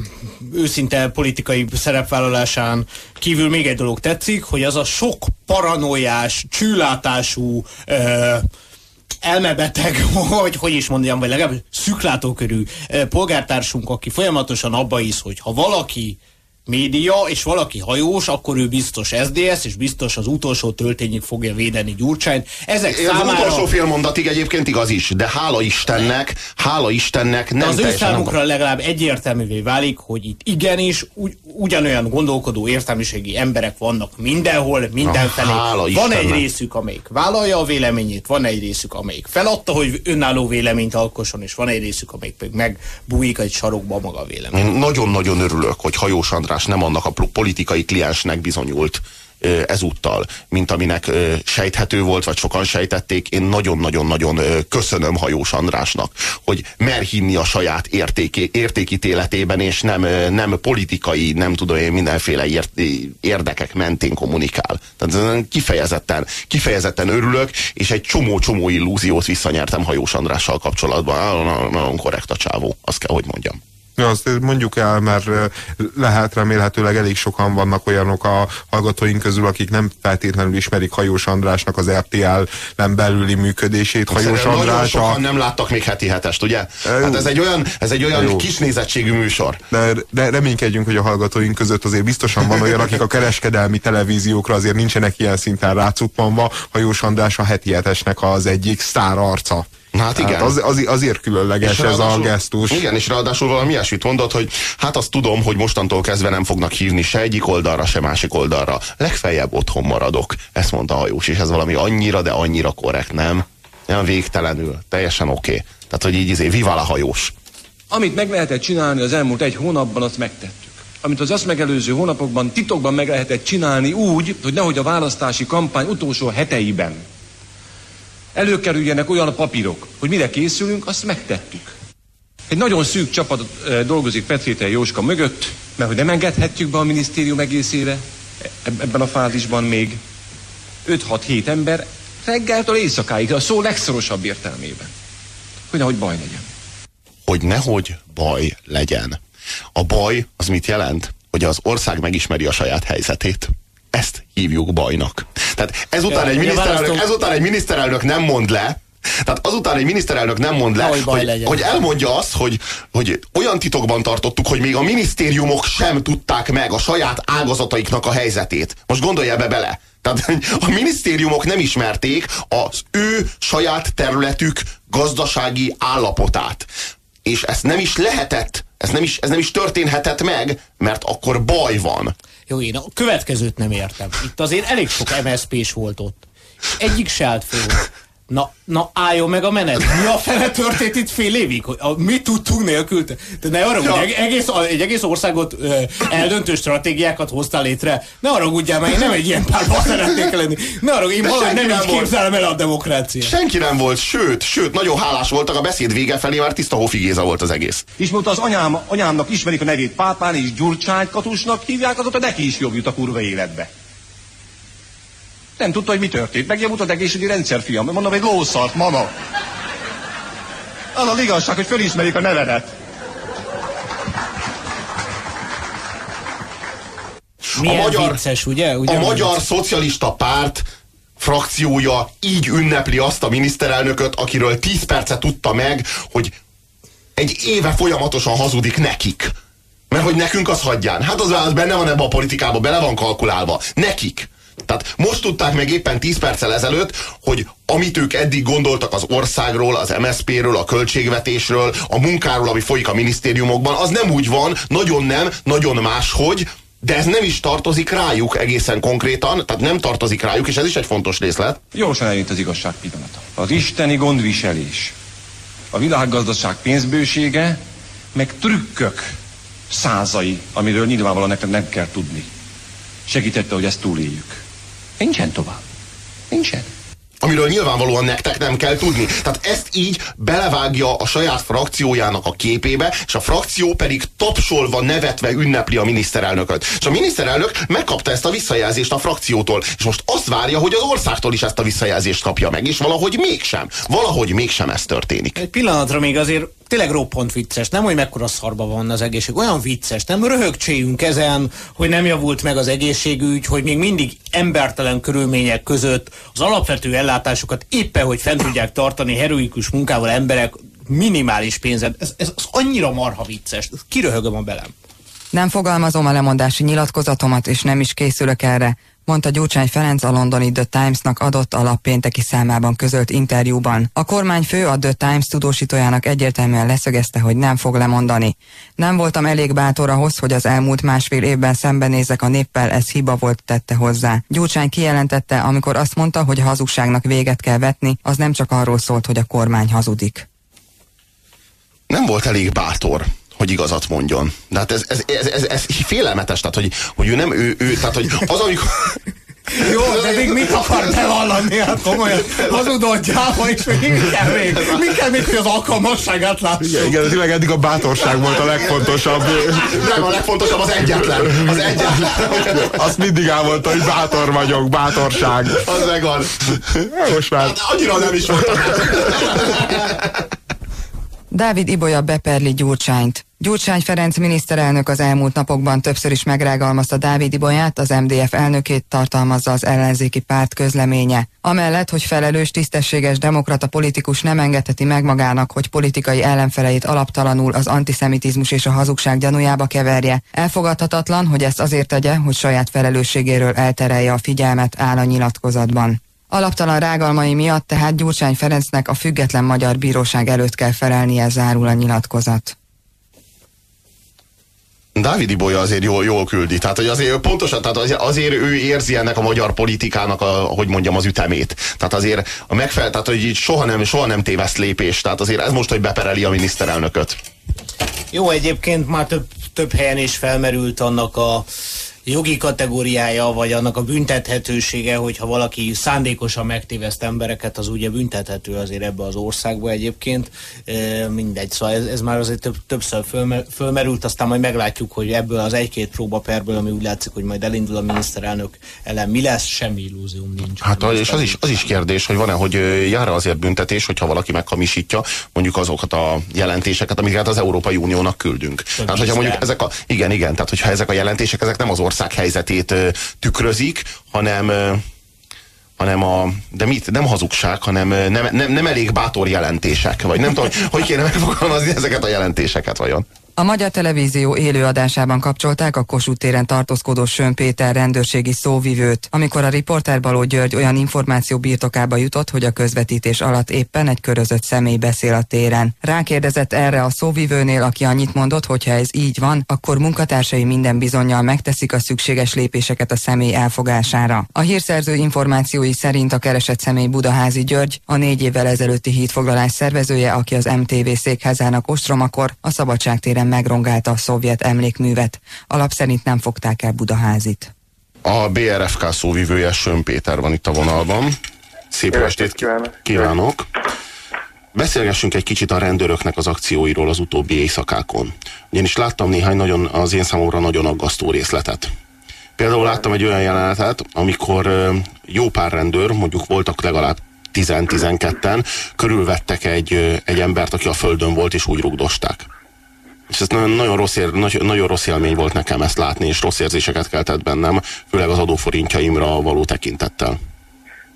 őszinte politikai szerepvállalásán kívül még egy dolog tetszik, hogy az a sok paranoiás, csűlátású e, elmebeteg, hogy hogy is mondjam, vagy legalább szüklátókörű polgártársunk, aki folyamatosan abba is, hogy ha valaki média, és valaki hajós, akkor ő biztos SDS, és biztos az utolsó töltényig fogja védeni Gyurcsányt. Ezek Ez számára... Az utolsó fél mondatig egyébként igaz is, de hála Istennek, hála Istennek nem de az ő számukra nem... legalább egyértelművé válik, hogy itt igenis ugy, ugyanolyan gondolkodó értelmiségi emberek vannak mindenhol, mindenfelé. Ah, van Istennek. egy részük, amelyik vállalja a véleményét, van egy részük, amelyik feladta, hogy önálló véleményt alkosson, és van egy részük, amelyik meg megbújik egy sarokba maga a vélemény. Nagyon-nagyon örülök, hogy Hajós András András nem annak a politikai kliensnek bizonyult ezúttal, mint aminek sejthető volt, vagy sokan sejtették. Én nagyon-nagyon-nagyon köszönöm Hajós Andrásnak, hogy mer hinni a saját értéki, értékítéletében, és nem, nem politikai, nem tudom én, mindenféle érdekek mentén kommunikál. Tehát kifejezetten, kifejezetten örülök, és egy csomó-csomó illúziót visszanyertem Hajós Andrással kapcsolatban. Nagyon korrekt a csávó, azt kell, hogy mondjam. Ja, azt mondjuk el, mert lehet remélhetőleg elég sokan vannak olyanok a hallgatóink közül, akik nem feltétlenül ismerik Hajós Andrásnak az RTL-ben belüli működését. Hajós Szerintem András nagyon a... sokan nem láttak még heti hetest, ugye? Hát ez egy olyan, ez egy olyan Jó. kis nézettségű műsor. De, de reménykedjünk, hogy a hallgatóink között azért biztosan van olyan, akik a kereskedelmi televíziókra azért nincsenek ilyen szinten rácuppanva. Hajós András a heti hetesnek az egyik sztár arca. Hát igen. az, az, azért különleges ez a gesztus. Igen, és ráadásul valami ilyesmit mondott, hogy hát azt tudom, hogy mostantól kezdve nem fognak hívni se egyik oldalra, se másik oldalra. Legfeljebb otthon maradok. Ezt mondta a hajós, és ez valami annyira, de annyira korrekt, nem? Olyan végtelenül. Teljesen oké. Okay. Tehát, hogy így izé, viva la hajós. Amit meg lehetett csinálni az elmúlt egy hónapban, azt megtettük. Amit az azt megelőző hónapokban titokban meg lehetett csinálni úgy, hogy nehogy a választási kampány utolsó heteiben előkerüljenek olyan papírok, hogy mire készülünk, azt megtettük. Egy nagyon szűk csapat dolgozik Petrétel Jóska mögött, mert hogy nem engedhetjük be a minisztérium egészére eb- ebben a fázisban még 5-6-7 ember reggeltől éjszakáig, a szó legszorosabb értelmében. Hogy nehogy baj legyen. hogy nehogy baj legyen. A baj az mit jelent? Hogy az ország megismeri a saját helyzetét. Hívjuk bajnak. Tehát ezután, Ja, egy, miniszterelnök, ezután egy miniszterelnök nem mond le, tehát azután egy miniszterelnök nem mond le, Nehogy hogy, legyen. hogy elmondja azt, hogy, hogy olyan titokban tartottuk, hogy még a minisztériumok sem tudták meg a saját ágazataiknak a helyzetét. Most gondolj ebbe bele. Tehát a minisztériumok nem ismerték az ő saját területük gazdasági állapotát. És ezt nem is lehetett, ez nem is, ez nem is történhetett meg, mert akkor baj van. Jó, én a következőt nem értem. Itt azért elég sok MSZP-s volt ott. Egyik se állt föl. Na, na álljon meg a menet. Mi a fele történt itt fél évig? Hogy a, mit tudtunk nélkül? Te te ne arra, Ja. hogy egész, egy egész országot ö, eldöntő stratégiákat hoztál létre. Ne arra ugyál, mert én nem egy ilyen párban szeretnék lenni. Ne arra, én De valahogy nem nem így volt. képzelem el a demokráciát. Senki nem volt, sőt, sőt, nagyon hálás voltak a beszéd vége felé, már tiszta Hofi Géza volt az egész. És mondta, az anyám, anyámnak ismerik a nevét Pápán és Gyurcsány Katusnak hívják, azóta neki is jobb jut a kurva életbe. Nem tudta, hogy mi történt. Megjavult az egészségügyi rendszer, fiam. Mondom, egy lószart, mama. Az az igazság, hogy fölismerik a nevedet. Milyen a magyar, vicces, ugye? ugye a Magyar Szocialista Párt frakciója így ünnepli azt a miniszterelnököt, akiről 10 perce tudta meg, hogy egy éve folyamatosan hazudik nekik. Mert hogy nekünk az hagyján. Hát az, az benne van ebbe a politikába, bele van kalkulálva. Nekik. Tehát most tudták meg éppen 10 perccel ezelőtt, hogy amit ők eddig gondoltak az országról, az MSZP-ről, a költségvetésről, a munkáról, ami folyik a minisztériumokban, az nem úgy van, nagyon nem, nagyon máshogy, de ez nem is tartozik rájuk egészen konkrétan, tehát nem tartozik rájuk, és ez is egy fontos részlet. Gyorsan eljött az igazság pillanata. Az isteni gondviselés, a világgazdaság pénzbősége, meg trükkök százai, amiről nyilvánvalóan neked nem kell tudni. Segítette, hogy ezt túléljük. Nincsen tovább. Nincsen. amiről nyilvánvalóan nektek nem kell tudni. Tehát ezt így belevágja a saját frakciójának a képébe, és a frakció pedig tapsolva, nevetve ünnepli a miniszterelnököt. És a miniszterelnök megkapta ezt a visszajelzést a frakciótól, és most azt várja, hogy az országtól is ezt a visszajelzést kapja meg, és valahogy mégsem. Valahogy mégsem ez történik. Egy pillanatra még azért tényleg roppant vicces, nem, hogy mekkora szarba van az egészség, olyan vicces, nem röhögcséljünk ezen, hogy nem javult meg az egészségügy, hogy még mindig embertelen körülmények között az alapvető ellátásokat éppen, hogy fent tudják tartani heroikus munkával emberek minimális pénzen. Ez, ez az annyira marha vicces, kiröhögöm a belem. Nem fogalmazom a lemondási nyilatkozatomat, és nem is készülök erre, mondta Gyurcsány Ferenc a londoni The Times-nak adott alappénteki számában közölt interjúban. A kormányfő a The Times tudósítójának egyértelműen leszögezte, hogy nem fog lemondani. Nem voltam elég bátor ahhoz, hogy az elmúlt másfél évben szembenézek a néppel, ez hiba volt, tette hozzá. Gyurcsány kijelentette, amikor azt mondta, hogy a hazugságnak véget kell vetni, az nem csak arról szólt, hogy a kormány hazudik. Nem volt elég bátor hogy igazat mondjon. De hát ez, ez, ez, ez, ez félelmetes, tehát hogy, hogy ő nem ő, ő, tehát hogy az, amikor... Jó, de még mit akar bevallani? Hát komolyan hazudott gyáva, és még mi kell még? Mi kell még, hogy az alkalmasságát lássuk? Igen, igen, tényleg eddig a bátorság volt a legfontosabb. Nem, a legfontosabb az egyetlen. Az egyetlen. Azt mindig elmondta, hogy bátor vagyok, bátorság. Az megvan. Most már Hát annyira nem is voltam. Dávid Ibolya beperli Gyurcsányt. Gyurcsány Ferenc miniszterelnök az elmúlt napokban többször is megrágalmazta Dávid Ibolyát, az MDF elnökét tartalmazza az ellenzéki párt közleménye. Amellett, hogy felelős, tisztességes demokrata politikus nem engedheti meg magának, hogy politikai ellenfeleit alaptalanul az antiszemitizmus és a hazugság gyanújába keverje. Elfogadhatatlan, hogy ezt azért tegye, hogy saját felelősségéről elterelje a figyelmet, áll a nyilatkozatban. Alaptalan rágalmai miatt tehát Gyurcsány Ferencnek a független magyar bíróság előtt kell felelnie, zárul a nyilatkozat. Dávid Ibolya azért jól, jól küldi. Tehát, hogy azért pontosan, tehát azért, ő érzi ennek a magyar politikának, a, hogy mondjam, az ütemét. Tehát azért a megfelel, tehát, hogy így soha nem, soha nem téveszt lépés. Tehát azért ez most, hogy bepereli a miniszterelnököt. Jó, egyébként már több, több helyen is felmerült annak a jogi kategóriája, vagy annak a büntethetősége, hogyha valaki szándékosan megtéveszt embereket, az ugye büntethető azért ebbe az országba egyébként. Mindegy, szóval ez, ez már azért több, többször fölmer, fölmerült, aztán majd meglátjuk, hogy ebből az egy-két próbaperből, ami úgy látszik, hogy majd elindul a miniszterelnök ellen, mi lesz, semmi illúzium nincs. Hát és az is, az is kérdés, hogy van-e, hogy jár azért büntetés, hogyha valaki meghamisítja mondjuk azokat a jelentéseket, amiket az Európai Uniónak küldünk. Több tehát, hogyha mondjuk ezek a, igen, igen, tehát hogyha ezek a jelentések, ezek nem az ország ország helyzetét tükrözik, hanem hanem a, de mit, nem hazugság, hanem nem, nem, nem elég bátor jelentések, vagy nem tudom, hogy kéne megfogalmazni ezeket a jelentéseket vajon. A Magyar Televízió élőadásában kapcsolták a Kossuth téren tartózkodó Sön Péter rendőrségi szóvivőt, amikor a riporter Baló György olyan információ birtokába jutott, hogy a közvetítés alatt éppen egy körözött személy beszél a téren. Rákérdezett erre a szóvivőnél, aki annyit mondott, hogy ha ez így van, akkor munkatársai minden bizonyal megteszik a szükséges lépéseket a személy elfogására. A hírszerző információi szerint a keresett személy Budaházi György, a négy évvel ezelőtti hídfoglalás szervezője, aki az MTV székházának ostromakor a Szabadságtéren mértékben megrongálta a szovjet emlékművet. Alap szerint nem fogták el Budaházit. A BRFK szóvivője Sön Péter van itt a vonalban. Szép Jó estét kívánok. kívánok. Beszélgessünk egy kicsit a rendőröknek az akcióiról az utóbbi éjszakákon. Ugyanis láttam néhány nagyon, az én számomra nagyon aggasztó részletet. Például láttam egy olyan jelenetet, amikor jó pár rendőr, mondjuk voltak legalább 10-12-en, körülvettek egy, egy embert, aki a földön volt, és úgy rugdosták. És ez nagyon, nagyon, rossz ér, nagy, nagyon rossz élmény volt nekem ezt látni, és rossz érzéseket keltett bennem, főleg az adóforintjaimra való tekintettel.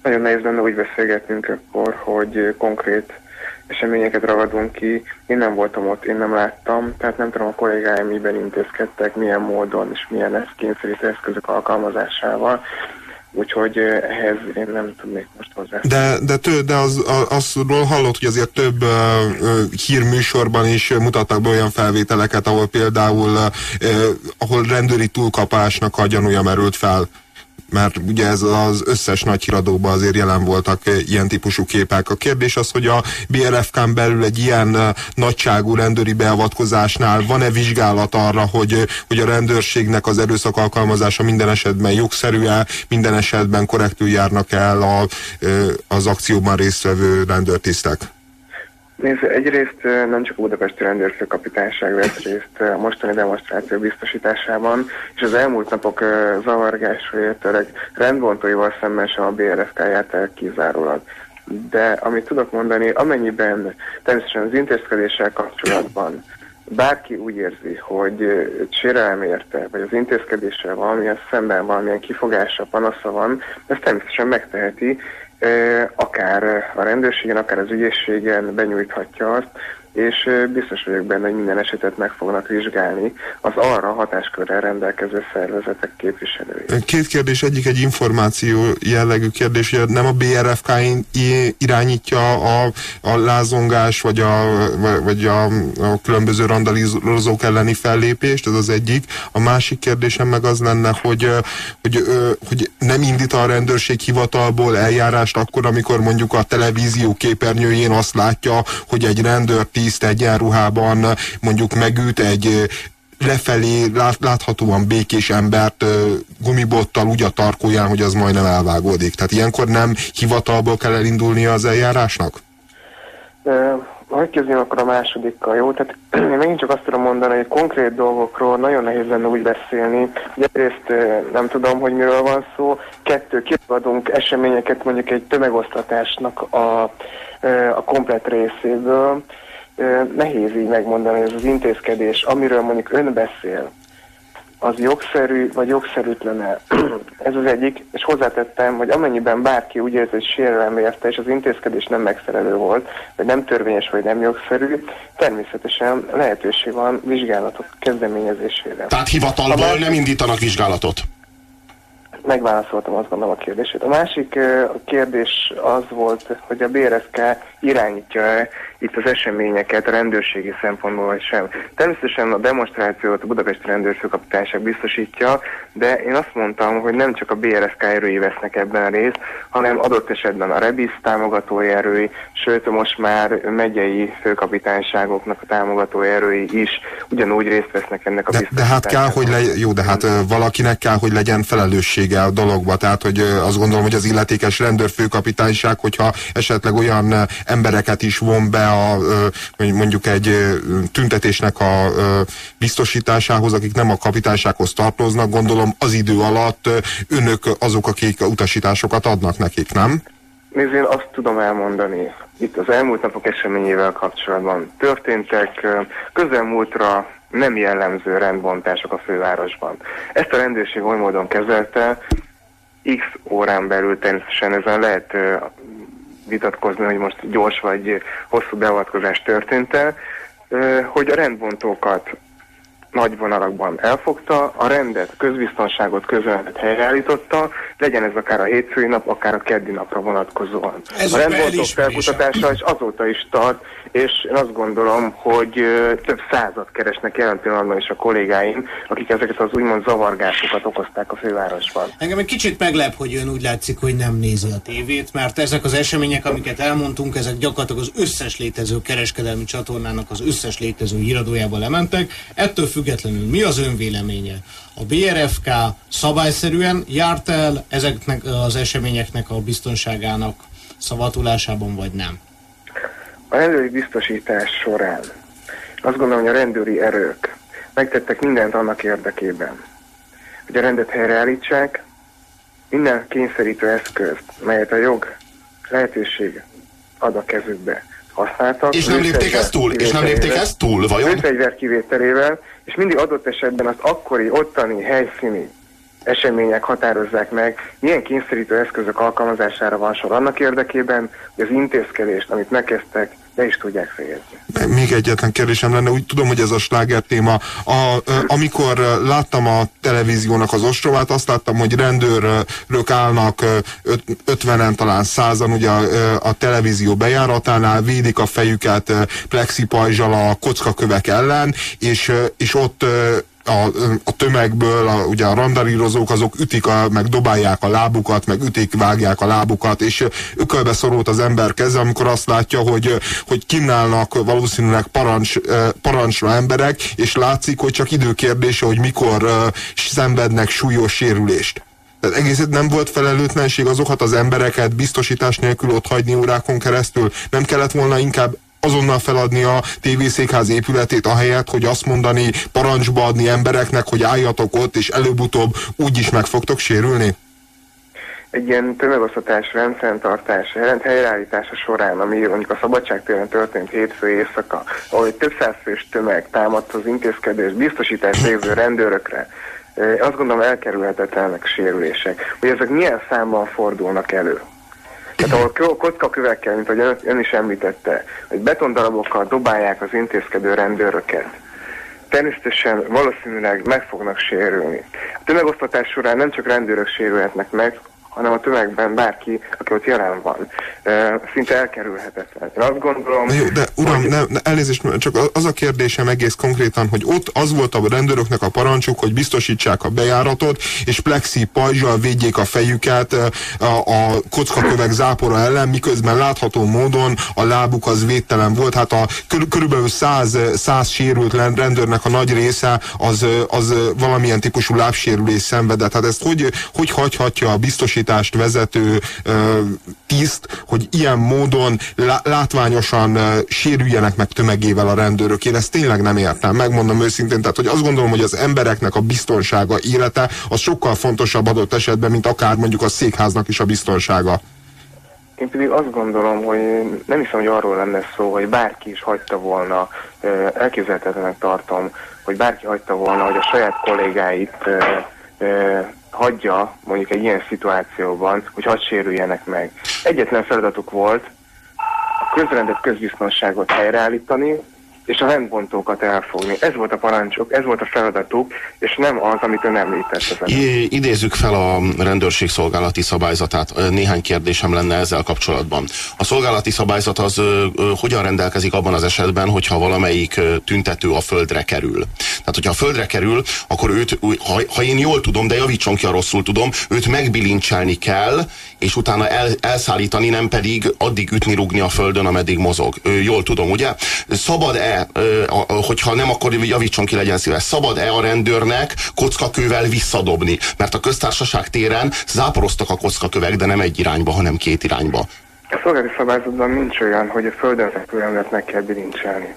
Nagyon nehéz lenne úgy beszélgetnünk akkor, hogy konkrét eseményeket ragadunk ki. Én nem voltam ott, én nem láttam, tehát nem tudom a kollégáim miben intézkedtek, milyen módon és milyen kényszerítő eszközök alkalmazásával. Úgyhogy ehhez én nem tudnék most hozzá. De, de, tő, de az, azról hallott, hogy azért több uh, hírműsorban is mutattak be olyan felvételeket, ahol például uh, ahol rendőri túlkapásnak a gyanúja merült fel mert ugye ez az összes nagy híradóban azért jelen voltak eh, ilyen típusú képek. A kérdés az, hogy a BRFK-n belül egy ilyen eh, nagyságú rendőri beavatkozásnál van-e vizsgálat arra, hogy, eh, hogy a rendőrségnek az erőszak alkalmazása minden esetben jogszerű-e, minden esetben korrektül járnak el a, az akcióban résztvevő rendőrtisztek? Nézd, egyrészt nem csak a Budapesti Rendőrfőkapitányság vett részt a mostani demonstráció biztosításában, és az elmúlt napok zavargásra értőleg rendbontóival szemben sem a BRFK járt el kizárólag. De amit tudok mondani, amennyiben természetesen az intézkedéssel kapcsolatban bárki úgy érzi, hogy sérelem érte, vagy az intézkedéssel valamilyen szemben valamilyen kifogása, panasza van, ezt természetesen megteheti, akár a rendőrségen, akár az ügyészségen benyújthatja azt, és biztos vagyok benne, hogy minden esetet meg fognak vizsgálni az arra hatáskörrel rendelkező szervezetek képviselői. Két kérdés, egyik egy információ jellegű kérdés, hogy nem a BRFK irányítja a, a lázongás, vagy a, vagy a, a különböző randalizók elleni fellépést, ez az egyik. A másik kérdésem meg az lenne, hogy, hogy, hogy nem indít a rendőrség hivatalból eljárást akkor, amikor mondjuk a televízió képernyőjén azt látja, hogy egy rendőr tiszt egyenruhában mondjuk megüt egy lefelé lát, láthatóan békés embert gumibottal úgy a tarkóján, hogy az majdnem elvágódik. Tehát ilyenkor nem hivatalból kell elindulni az eljárásnak? hogy kezdjem akkor a másodikkal, jó? Tehát én megint csak azt tudom mondani, hogy konkrét dolgokról nagyon nehéz lenne úgy beszélni. Egyrészt nem tudom, hogy miről van szó. Kettő, kivadunk eseményeket mondjuk egy tömegosztatásnak a, a komplet részéből ö, nehéz így megmondani, hogy ez az intézkedés, amiről mondjuk ön beszél, az jogszerű vagy jogszerűtlen -e? Ez az egyik, és hozzátettem, hogy amennyiben bárki úgy érzi, hogy sérelem érte, és az intézkedés nem megfelelő volt, vagy nem törvényes, vagy nem jogszerű, természetesen lehetőség van vizsgálatok kezdeményezésére. Tehát hivatalból nem indítanak vizsgálatot? Megválaszoltam azt gondolom a kérdését. A másik a kérdés az volt, hogy a BRSK irányítja-e itt az eseményeket rendőrségi szempontból vagy sem. Természetesen a demonstrációt a Budapesti Rendőrfőkapitányság biztosítja, de én azt mondtam, hogy nem csak a BRSK erői vesznek ebben részt, hanem adott esetben a Rebis támogatói erői, sőt most már megyei főkapitányságoknak a támogatói erői is ugyanúgy részt vesznek ennek a De, de hát kell, hogy le, jó, de hát valakinek kell, hogy legyen felelőssége a dologba, tehát hogy azt gondolom, hogy az illetékes rendőrfőkapitányság, hogyha esetleg olyan embereket is von be a, mondjuk egy tüntetésnek a biztosításához, akik nem a kapitánysághoz tartoznak, gondolom az idő alatt önök azok, akik utasításokat adnak nekik, nem? Nézd, én azt tudom elmondani, itt az elmúlt napok eseményével kapcsolatban történtek közelmúltra nem jellemző rendbontások a fővárosban. Ezt a rendőrség oly módon kezelte, x órán belül természetesen ezen lehet vitatkozni, hogy most gyors vagy hosszú beavatkozás történt-e, hogy a rendbontókat nagy vonalakban elfogta, a rendet, közbiztonságot, közöletet helyreállította, legyen ez akár a hétfői nap, akár a keddi napra vonatkozóan. Ez a elismerése. felkutatása is azóta is tart, és én azt gondolom, hogy több százat keresnek jelen pillanatban is a kollégáim, akik ezeket az úgymond zavargásokat okozták a fővárosban. Engem egy kicsit meglep, hogy ön úgy látszik, hogy nem nézi a tévét, mert ezek az események, amiket elmondtunk, ezek gyakorlatilag az összes létező kereskedelmi csatornának az összes létező híradójába lementek. Ettől függetlenül mi az ön véleménye? A BRFK szabályszerűen járt el ezeknek az eseményeknek a biztonságának szavatolásában, vagy nem? A rendőri biztosítás során azt gondolom, hogy a rendőri erők megtettek mindent annak érdekében, hogy a rendet helyreállítsák, minden kényszerítő eszközt, melyet a jog lehetőség ad a kezükbe, használtak. És nem lépték ezt túl? És nem lépték ezt túl, vajon? Lőfegyver kivételével, és mindig adott esetben az akkori, ottani, helyszíni események határozzák meg, milyen kényszerítő eszközök alkalmazására van sor annak érdekében, hogy az intézkedést, amit megkezdtek, le is tudják fejezni. Még egyetlen kérdésem lenne, úgy tudom, hogy ez a sláger téma. A, amikor láttam a televíziónak az ostrovát, azt láttam, hogy rendőrök állnak ö, öt- 50-en, talán százan, ugye a, a televízió bejáratánál, védik a fejüket plexipajzsal a kockakövek ellen, és, és ott a, a tömegből, a, ugye a randarírozók azok ütik, a, meg dobálják a lábukat, meg ütik, vágják a lábukat, és ökölbe szorult az ember keze, amikor azt látja, hogy, hogy kínálnak valószínűleg parancs, parancsra emberek, és látszik, hogy csak időkérdése, hogy mikor szenvednek súlyos sérülést. Tehát egész nem volt felelőtlenség azokat az embereket biztosítás nélkül ott hagyni órákon keresztül. Nem kellett volna inkább azonnal feladni a tévészékház épületét, ahelyett, hogy azt mondani, parancsba adni embereknek, hogy álljatok ott, és előbb-utóbb úgyis meg fogtok sérülni? egy ilyen tömegosztatás, rendfenntartás, rend helyreállítása során, ami mondjuk a Szabadságtéren történt hétfő éjszaka, ahol egy több száz fős tömeg támadt az intézkedés biztosítás végző rendőrökre, azt gondolom elkerülhetetlenek sérülések. Hogy ezek milyen számban fordulnak elő. Tehát ahol ko- kockakövekkel, mint ahogy ön is említette, hogy betondarabokkal dobálják az intézkedő rendőröket, természetesen valószínűleg meg fognak sérülni. A tömegosztatás során nem csak rendőrök sérülhetnek meg, hanem a tömegben bárki, aki ott jelen van. Szinte elkerülhetetlen. Én azt gondolom... Na jó, de uram, ne, ne, elnézést, csak az a kérdésem egész konkrétan, hogy ott az volt a rendőröknek a parancsuk, hogy biztosítsák a bejáratot, és plexi pajzsal védjék a fejüket a, a kockakövek zápora ellen, miközben látható módon a lábuk az védtelen volt. Hát a kör, körülbelül száz, száz sérült rendőrnek a nagy része az, az valamilyen típusú lábsérülés szenvedett. Hát ezt hogy, hogy hagyhatja a biztosítást vezető tiszt, hogy ilyen módon lá, látványosan sérüljenek meg tömegével a rendőrök. Én ezt tényleg nem értem, megmondom őszintén. Tehát, hogy azt gondolom, hogy az embereknek a biztonsága, élete, az sokkal fontosabb adott esetben, mint akár mondjuk a székháznak is a biztonsága. Én pedig azt gondolom, hogy nem hiszem, hogy arról lenne szó, hogy bárki is hagyta volna, elképzelhetetlenek tartom, hogy bárki hagyta volna, hogy a saját kollégáit hagyja mondjuk egy ilyen szituációban, hogy hadd sérüljenek meg. Egyetlen feladatuk volt a közrendet közbiztonságot helyreállítani, és a rendbontókat elfogni. Ez volt a parancsok, ez volt a feladatuk, és nem az, amit ön említett. I- idézzük fel a rendőrség szolgálati szabályzatát. Néhány kérdésem lenne ezzel kapcsolatban. A szolgálati szabályzat az ö, ö, hogyan rendelkezik abban az esetben, hogyha valamelyik ö, tüntető a földre kerül? Tehát, hogyha a földre kerül, akkor őt, ha, ha én jól tudom, de javítson ki, ha rosszul tudom, őt megbilincselni kell, és utána el, elszállítani, nem pedig addig ütni, rugni a földön, ameddig mozog. Ö, jól tudom, ugye? Szabad-e, a- hogyha nem, akkor javítson ki, legyen szíves, szabad-e a rendőrnek kockakővel visszadobni? Mert a köztársaság téren záporoztak a kockakövek, de nem egy irányba, hanem két irányba. A szolgálati szabályzatban nincs olyan, hogy a földön fekvő embert meg kell bilincselni.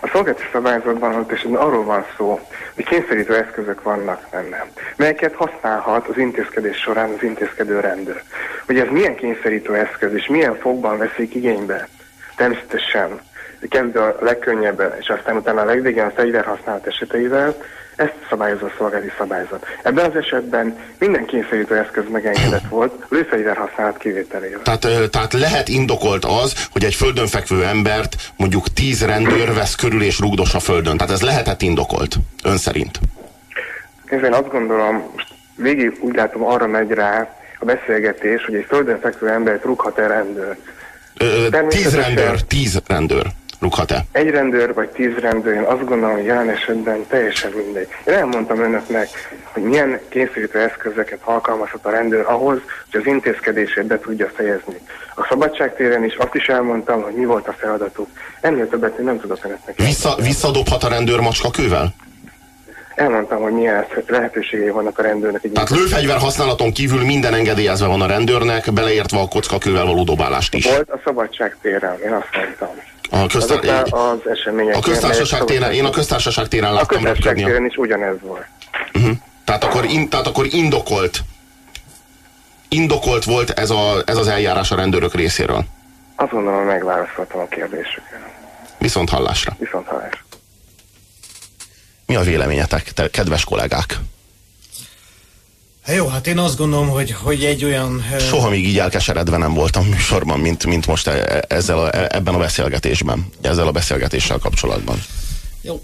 A szolgálati szabályzatban esetben arról van szó, hogy kényszerítő eszközök vannak benne, melyeket használhat az intézkedés során az intézkedő rendőr. Hogy ez milyen kényszerítő eszköz és milyen fogban veszik igénybe? Természetesen kezd a legkönnyebben, és aztán utána a legvégén a fegyverhasználat eseteivel, ezt szabályozza a szolgálati szabályzat. Ebben az esetben minden kényszerítő eszköz megengedett volt, lőfegyver használat kivételével. Tehát, tehát lehet indokolt az, hogy egy földön fekvő embert mondjuk tíz rendőr vesz körül és rugdos a földön. Tehát ez lehetett indokolt, ön szerint. Nézd, én azt gondolom, most végig úgy látom arra megy rá a beszélgetés, hogy egy földön fekvő embert rúghat el rendőr. Ö, tíz rendőr, tíz rendőr rúghat-e? Egy rendőr vagy tíz rendőr, én azt gondolom, hogy jelen esetben teljesen mindegy. Én elmondtam önöknek, hogy milyen kényszerítő eszközöket alkalmazhat a rendőr ahhoz, hogy az intézkedését be tudja fejezni. A szabadságtéren is azt is elmondtam, hogy mi volt a feladatuk. Ennél többet én nem tudok önöknek. Vissza, visszadobhat a rendőr macskakővel? Elmondtam, hogy milyen lehetőségei vannak a rendőrnek. Egy Tehát lőfegyver használaton kívül minden engedélyezve van a rendőrnek, beleértve a kockakővel való dobálást is. Volt a szabadságtéren, én azt mondtam. A, köztár... Az események. a köztársaság téren, én a köztársaság téren A láttam köztársaság a- téren is ugyanez volt. Uh-huh. Tehát, akkor in, tehát akkor indokolt indokolt volt ez, a, ez az eljárás a rendőrök részéről. Azt gondolom, megválaszoltam a kérdésüket. Viszont hallásra. Viszont hallásra. Mi a véleményetek, te, kedves kollégák? Jó, hát én azt gondolom, hogy, hogy egy olyan... Soha még így elkeseredve nem voltam műsorban, mint, mint most e- e- ezzel a, e- ebben a beszélgetésben, ezzel a beszélgetéssel kapcsolatban. Jó,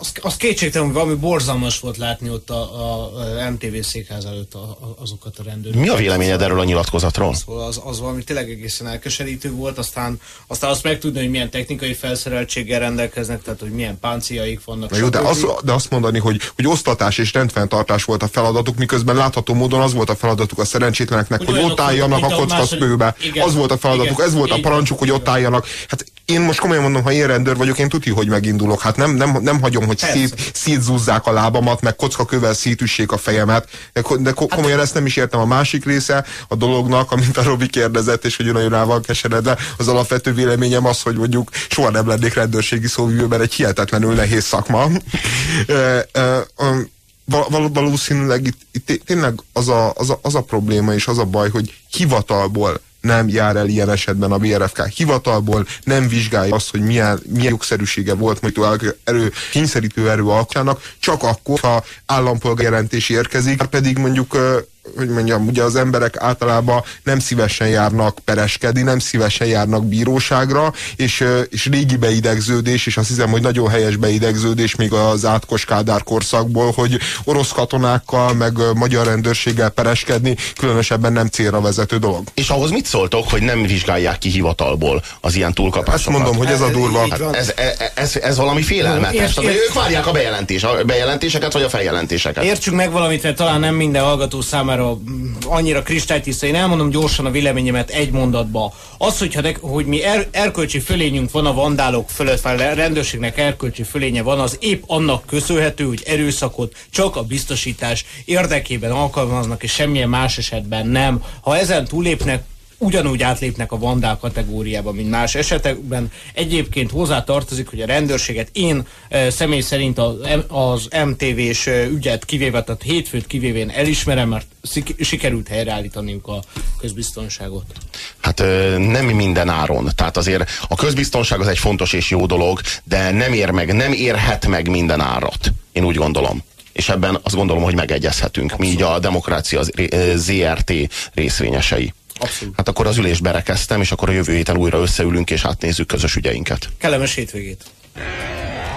az, az kétségtelen, hogy valami borzalmas volt látni ott a, a, a MTV székház előtt a, a, azokat a rendőröket. Mi a véleményed erről a nyilatkozatról? Szóval az, az valami tényleg egészen elkeserítő volt, aztán, aztán azt megtudni, hogy milyen technikai felszereltséggel rendelkeznek, tehát hogy milyen pánciaik vannak. Na jó, de, az, de azt mondani, hogy, hogy osztatás és rendfenntartás volt a feladatuk, miközben látható módon az volt a feladatuk a szerencsétleneknek, Hogy hogy, ott álljanak a kockaszpőbe. Az volt a feladatuk, igen, ez volt a parancsuk, hogy ott álljanak. Hát én most komolyan mondom, ha én rendőr vagyok, én tuti, hogy megindulok. Hát nem, nem, nem hagyom, hogy Persze. szét, szétzúzzák a lábamat, meg kockakövel szétüssék a fejemet. De, de ko- komolyan ezt nem is értem. A másik része a dolognak, amit a Robi kérdezett, és hogy ő nagyon rá van keseredve, az alapvető véleményem az, hogy mondjuk soha nem lennék rendőrségi szóvivőben egy hihetetlenül nehéz szakma. Val- val- valószínűleg itt, itt té- tényleg az a, az, a, az a probléma és az a baj, hogy hivatalból nem jár el ilyen esetben a BRFK. Hivatalból nem vizsgálja azt, hogy milyen, milyen jogszerűsége volt mondjuk erő, kényszerítő erő alkalmának, csak akkor, ha állampolgár jelentés érkezik, pedig mondjuk hogy mondjam, ugye az emberek általában nem szívesen járnak pereskedni, nem szívesen járnak bíróságra, és, és régi beidegződés, és azt hiszem, hogy nagyon helyes beidegződés még az átkos Kádár korszakból, hogy orosz katonákkal, meg magyar rendőrséggel pereskedni, különösebben nem célra vezető dolog. És ahhoz mit szóltok, hogy nem vizsgálják ki hivatalból az ilyen túlkapásokat? Ezt mondom, hogy ez a durva. Hát ez, ez, ez, ez valami félelmetes. Ért- Tehát, ért- ők várják a, bejelentés, a bejelentéseket, vagy a feljelentéseket. Értsük meg valamit, mert talán nem minden hallgató számára mm, annyira kristálytiszta. Én elmondom gyorsan a véleményemet egy mondatba. Az, hogyha ne, hogy mi er, erkölcsi fölényünk van a vandálok fölött, a rendőrségnek erkölcsi fölénye van, az épp annak köszönhető, hogy erőszakot csak a biztosítás érdekében alkalmaznak, és semmilyen más esetben nem. Ha ezen túlépnek, ugyanúgy átlépnek a vandál kategóriába, mint más esetekben. Egyébként hozzá tartozik, hogy a rendőrséget én e, személy szerint az, az MTV-s ügyet kivéve, tehát hétfőt kivévén elismerem, mert sikerült helyreállítaniuk a közbiztonságot. Hát nem minden áron. Tehát azért a közbiztonság az egy fontos és jó dolog, de nem ér meg, nem érhet meg minden árat. Én úgy gondolom és ebben azt gondolom, hogy megegyezhetünk. Abszolút. Mi így a Demokrácia ZRT részvényesei. Abszolút. Hát akkor az ülést berekeztem, és akkor a jövő héten újra összeülünk, és átnézzük közös ügyeinket. Kellemes hétvégét!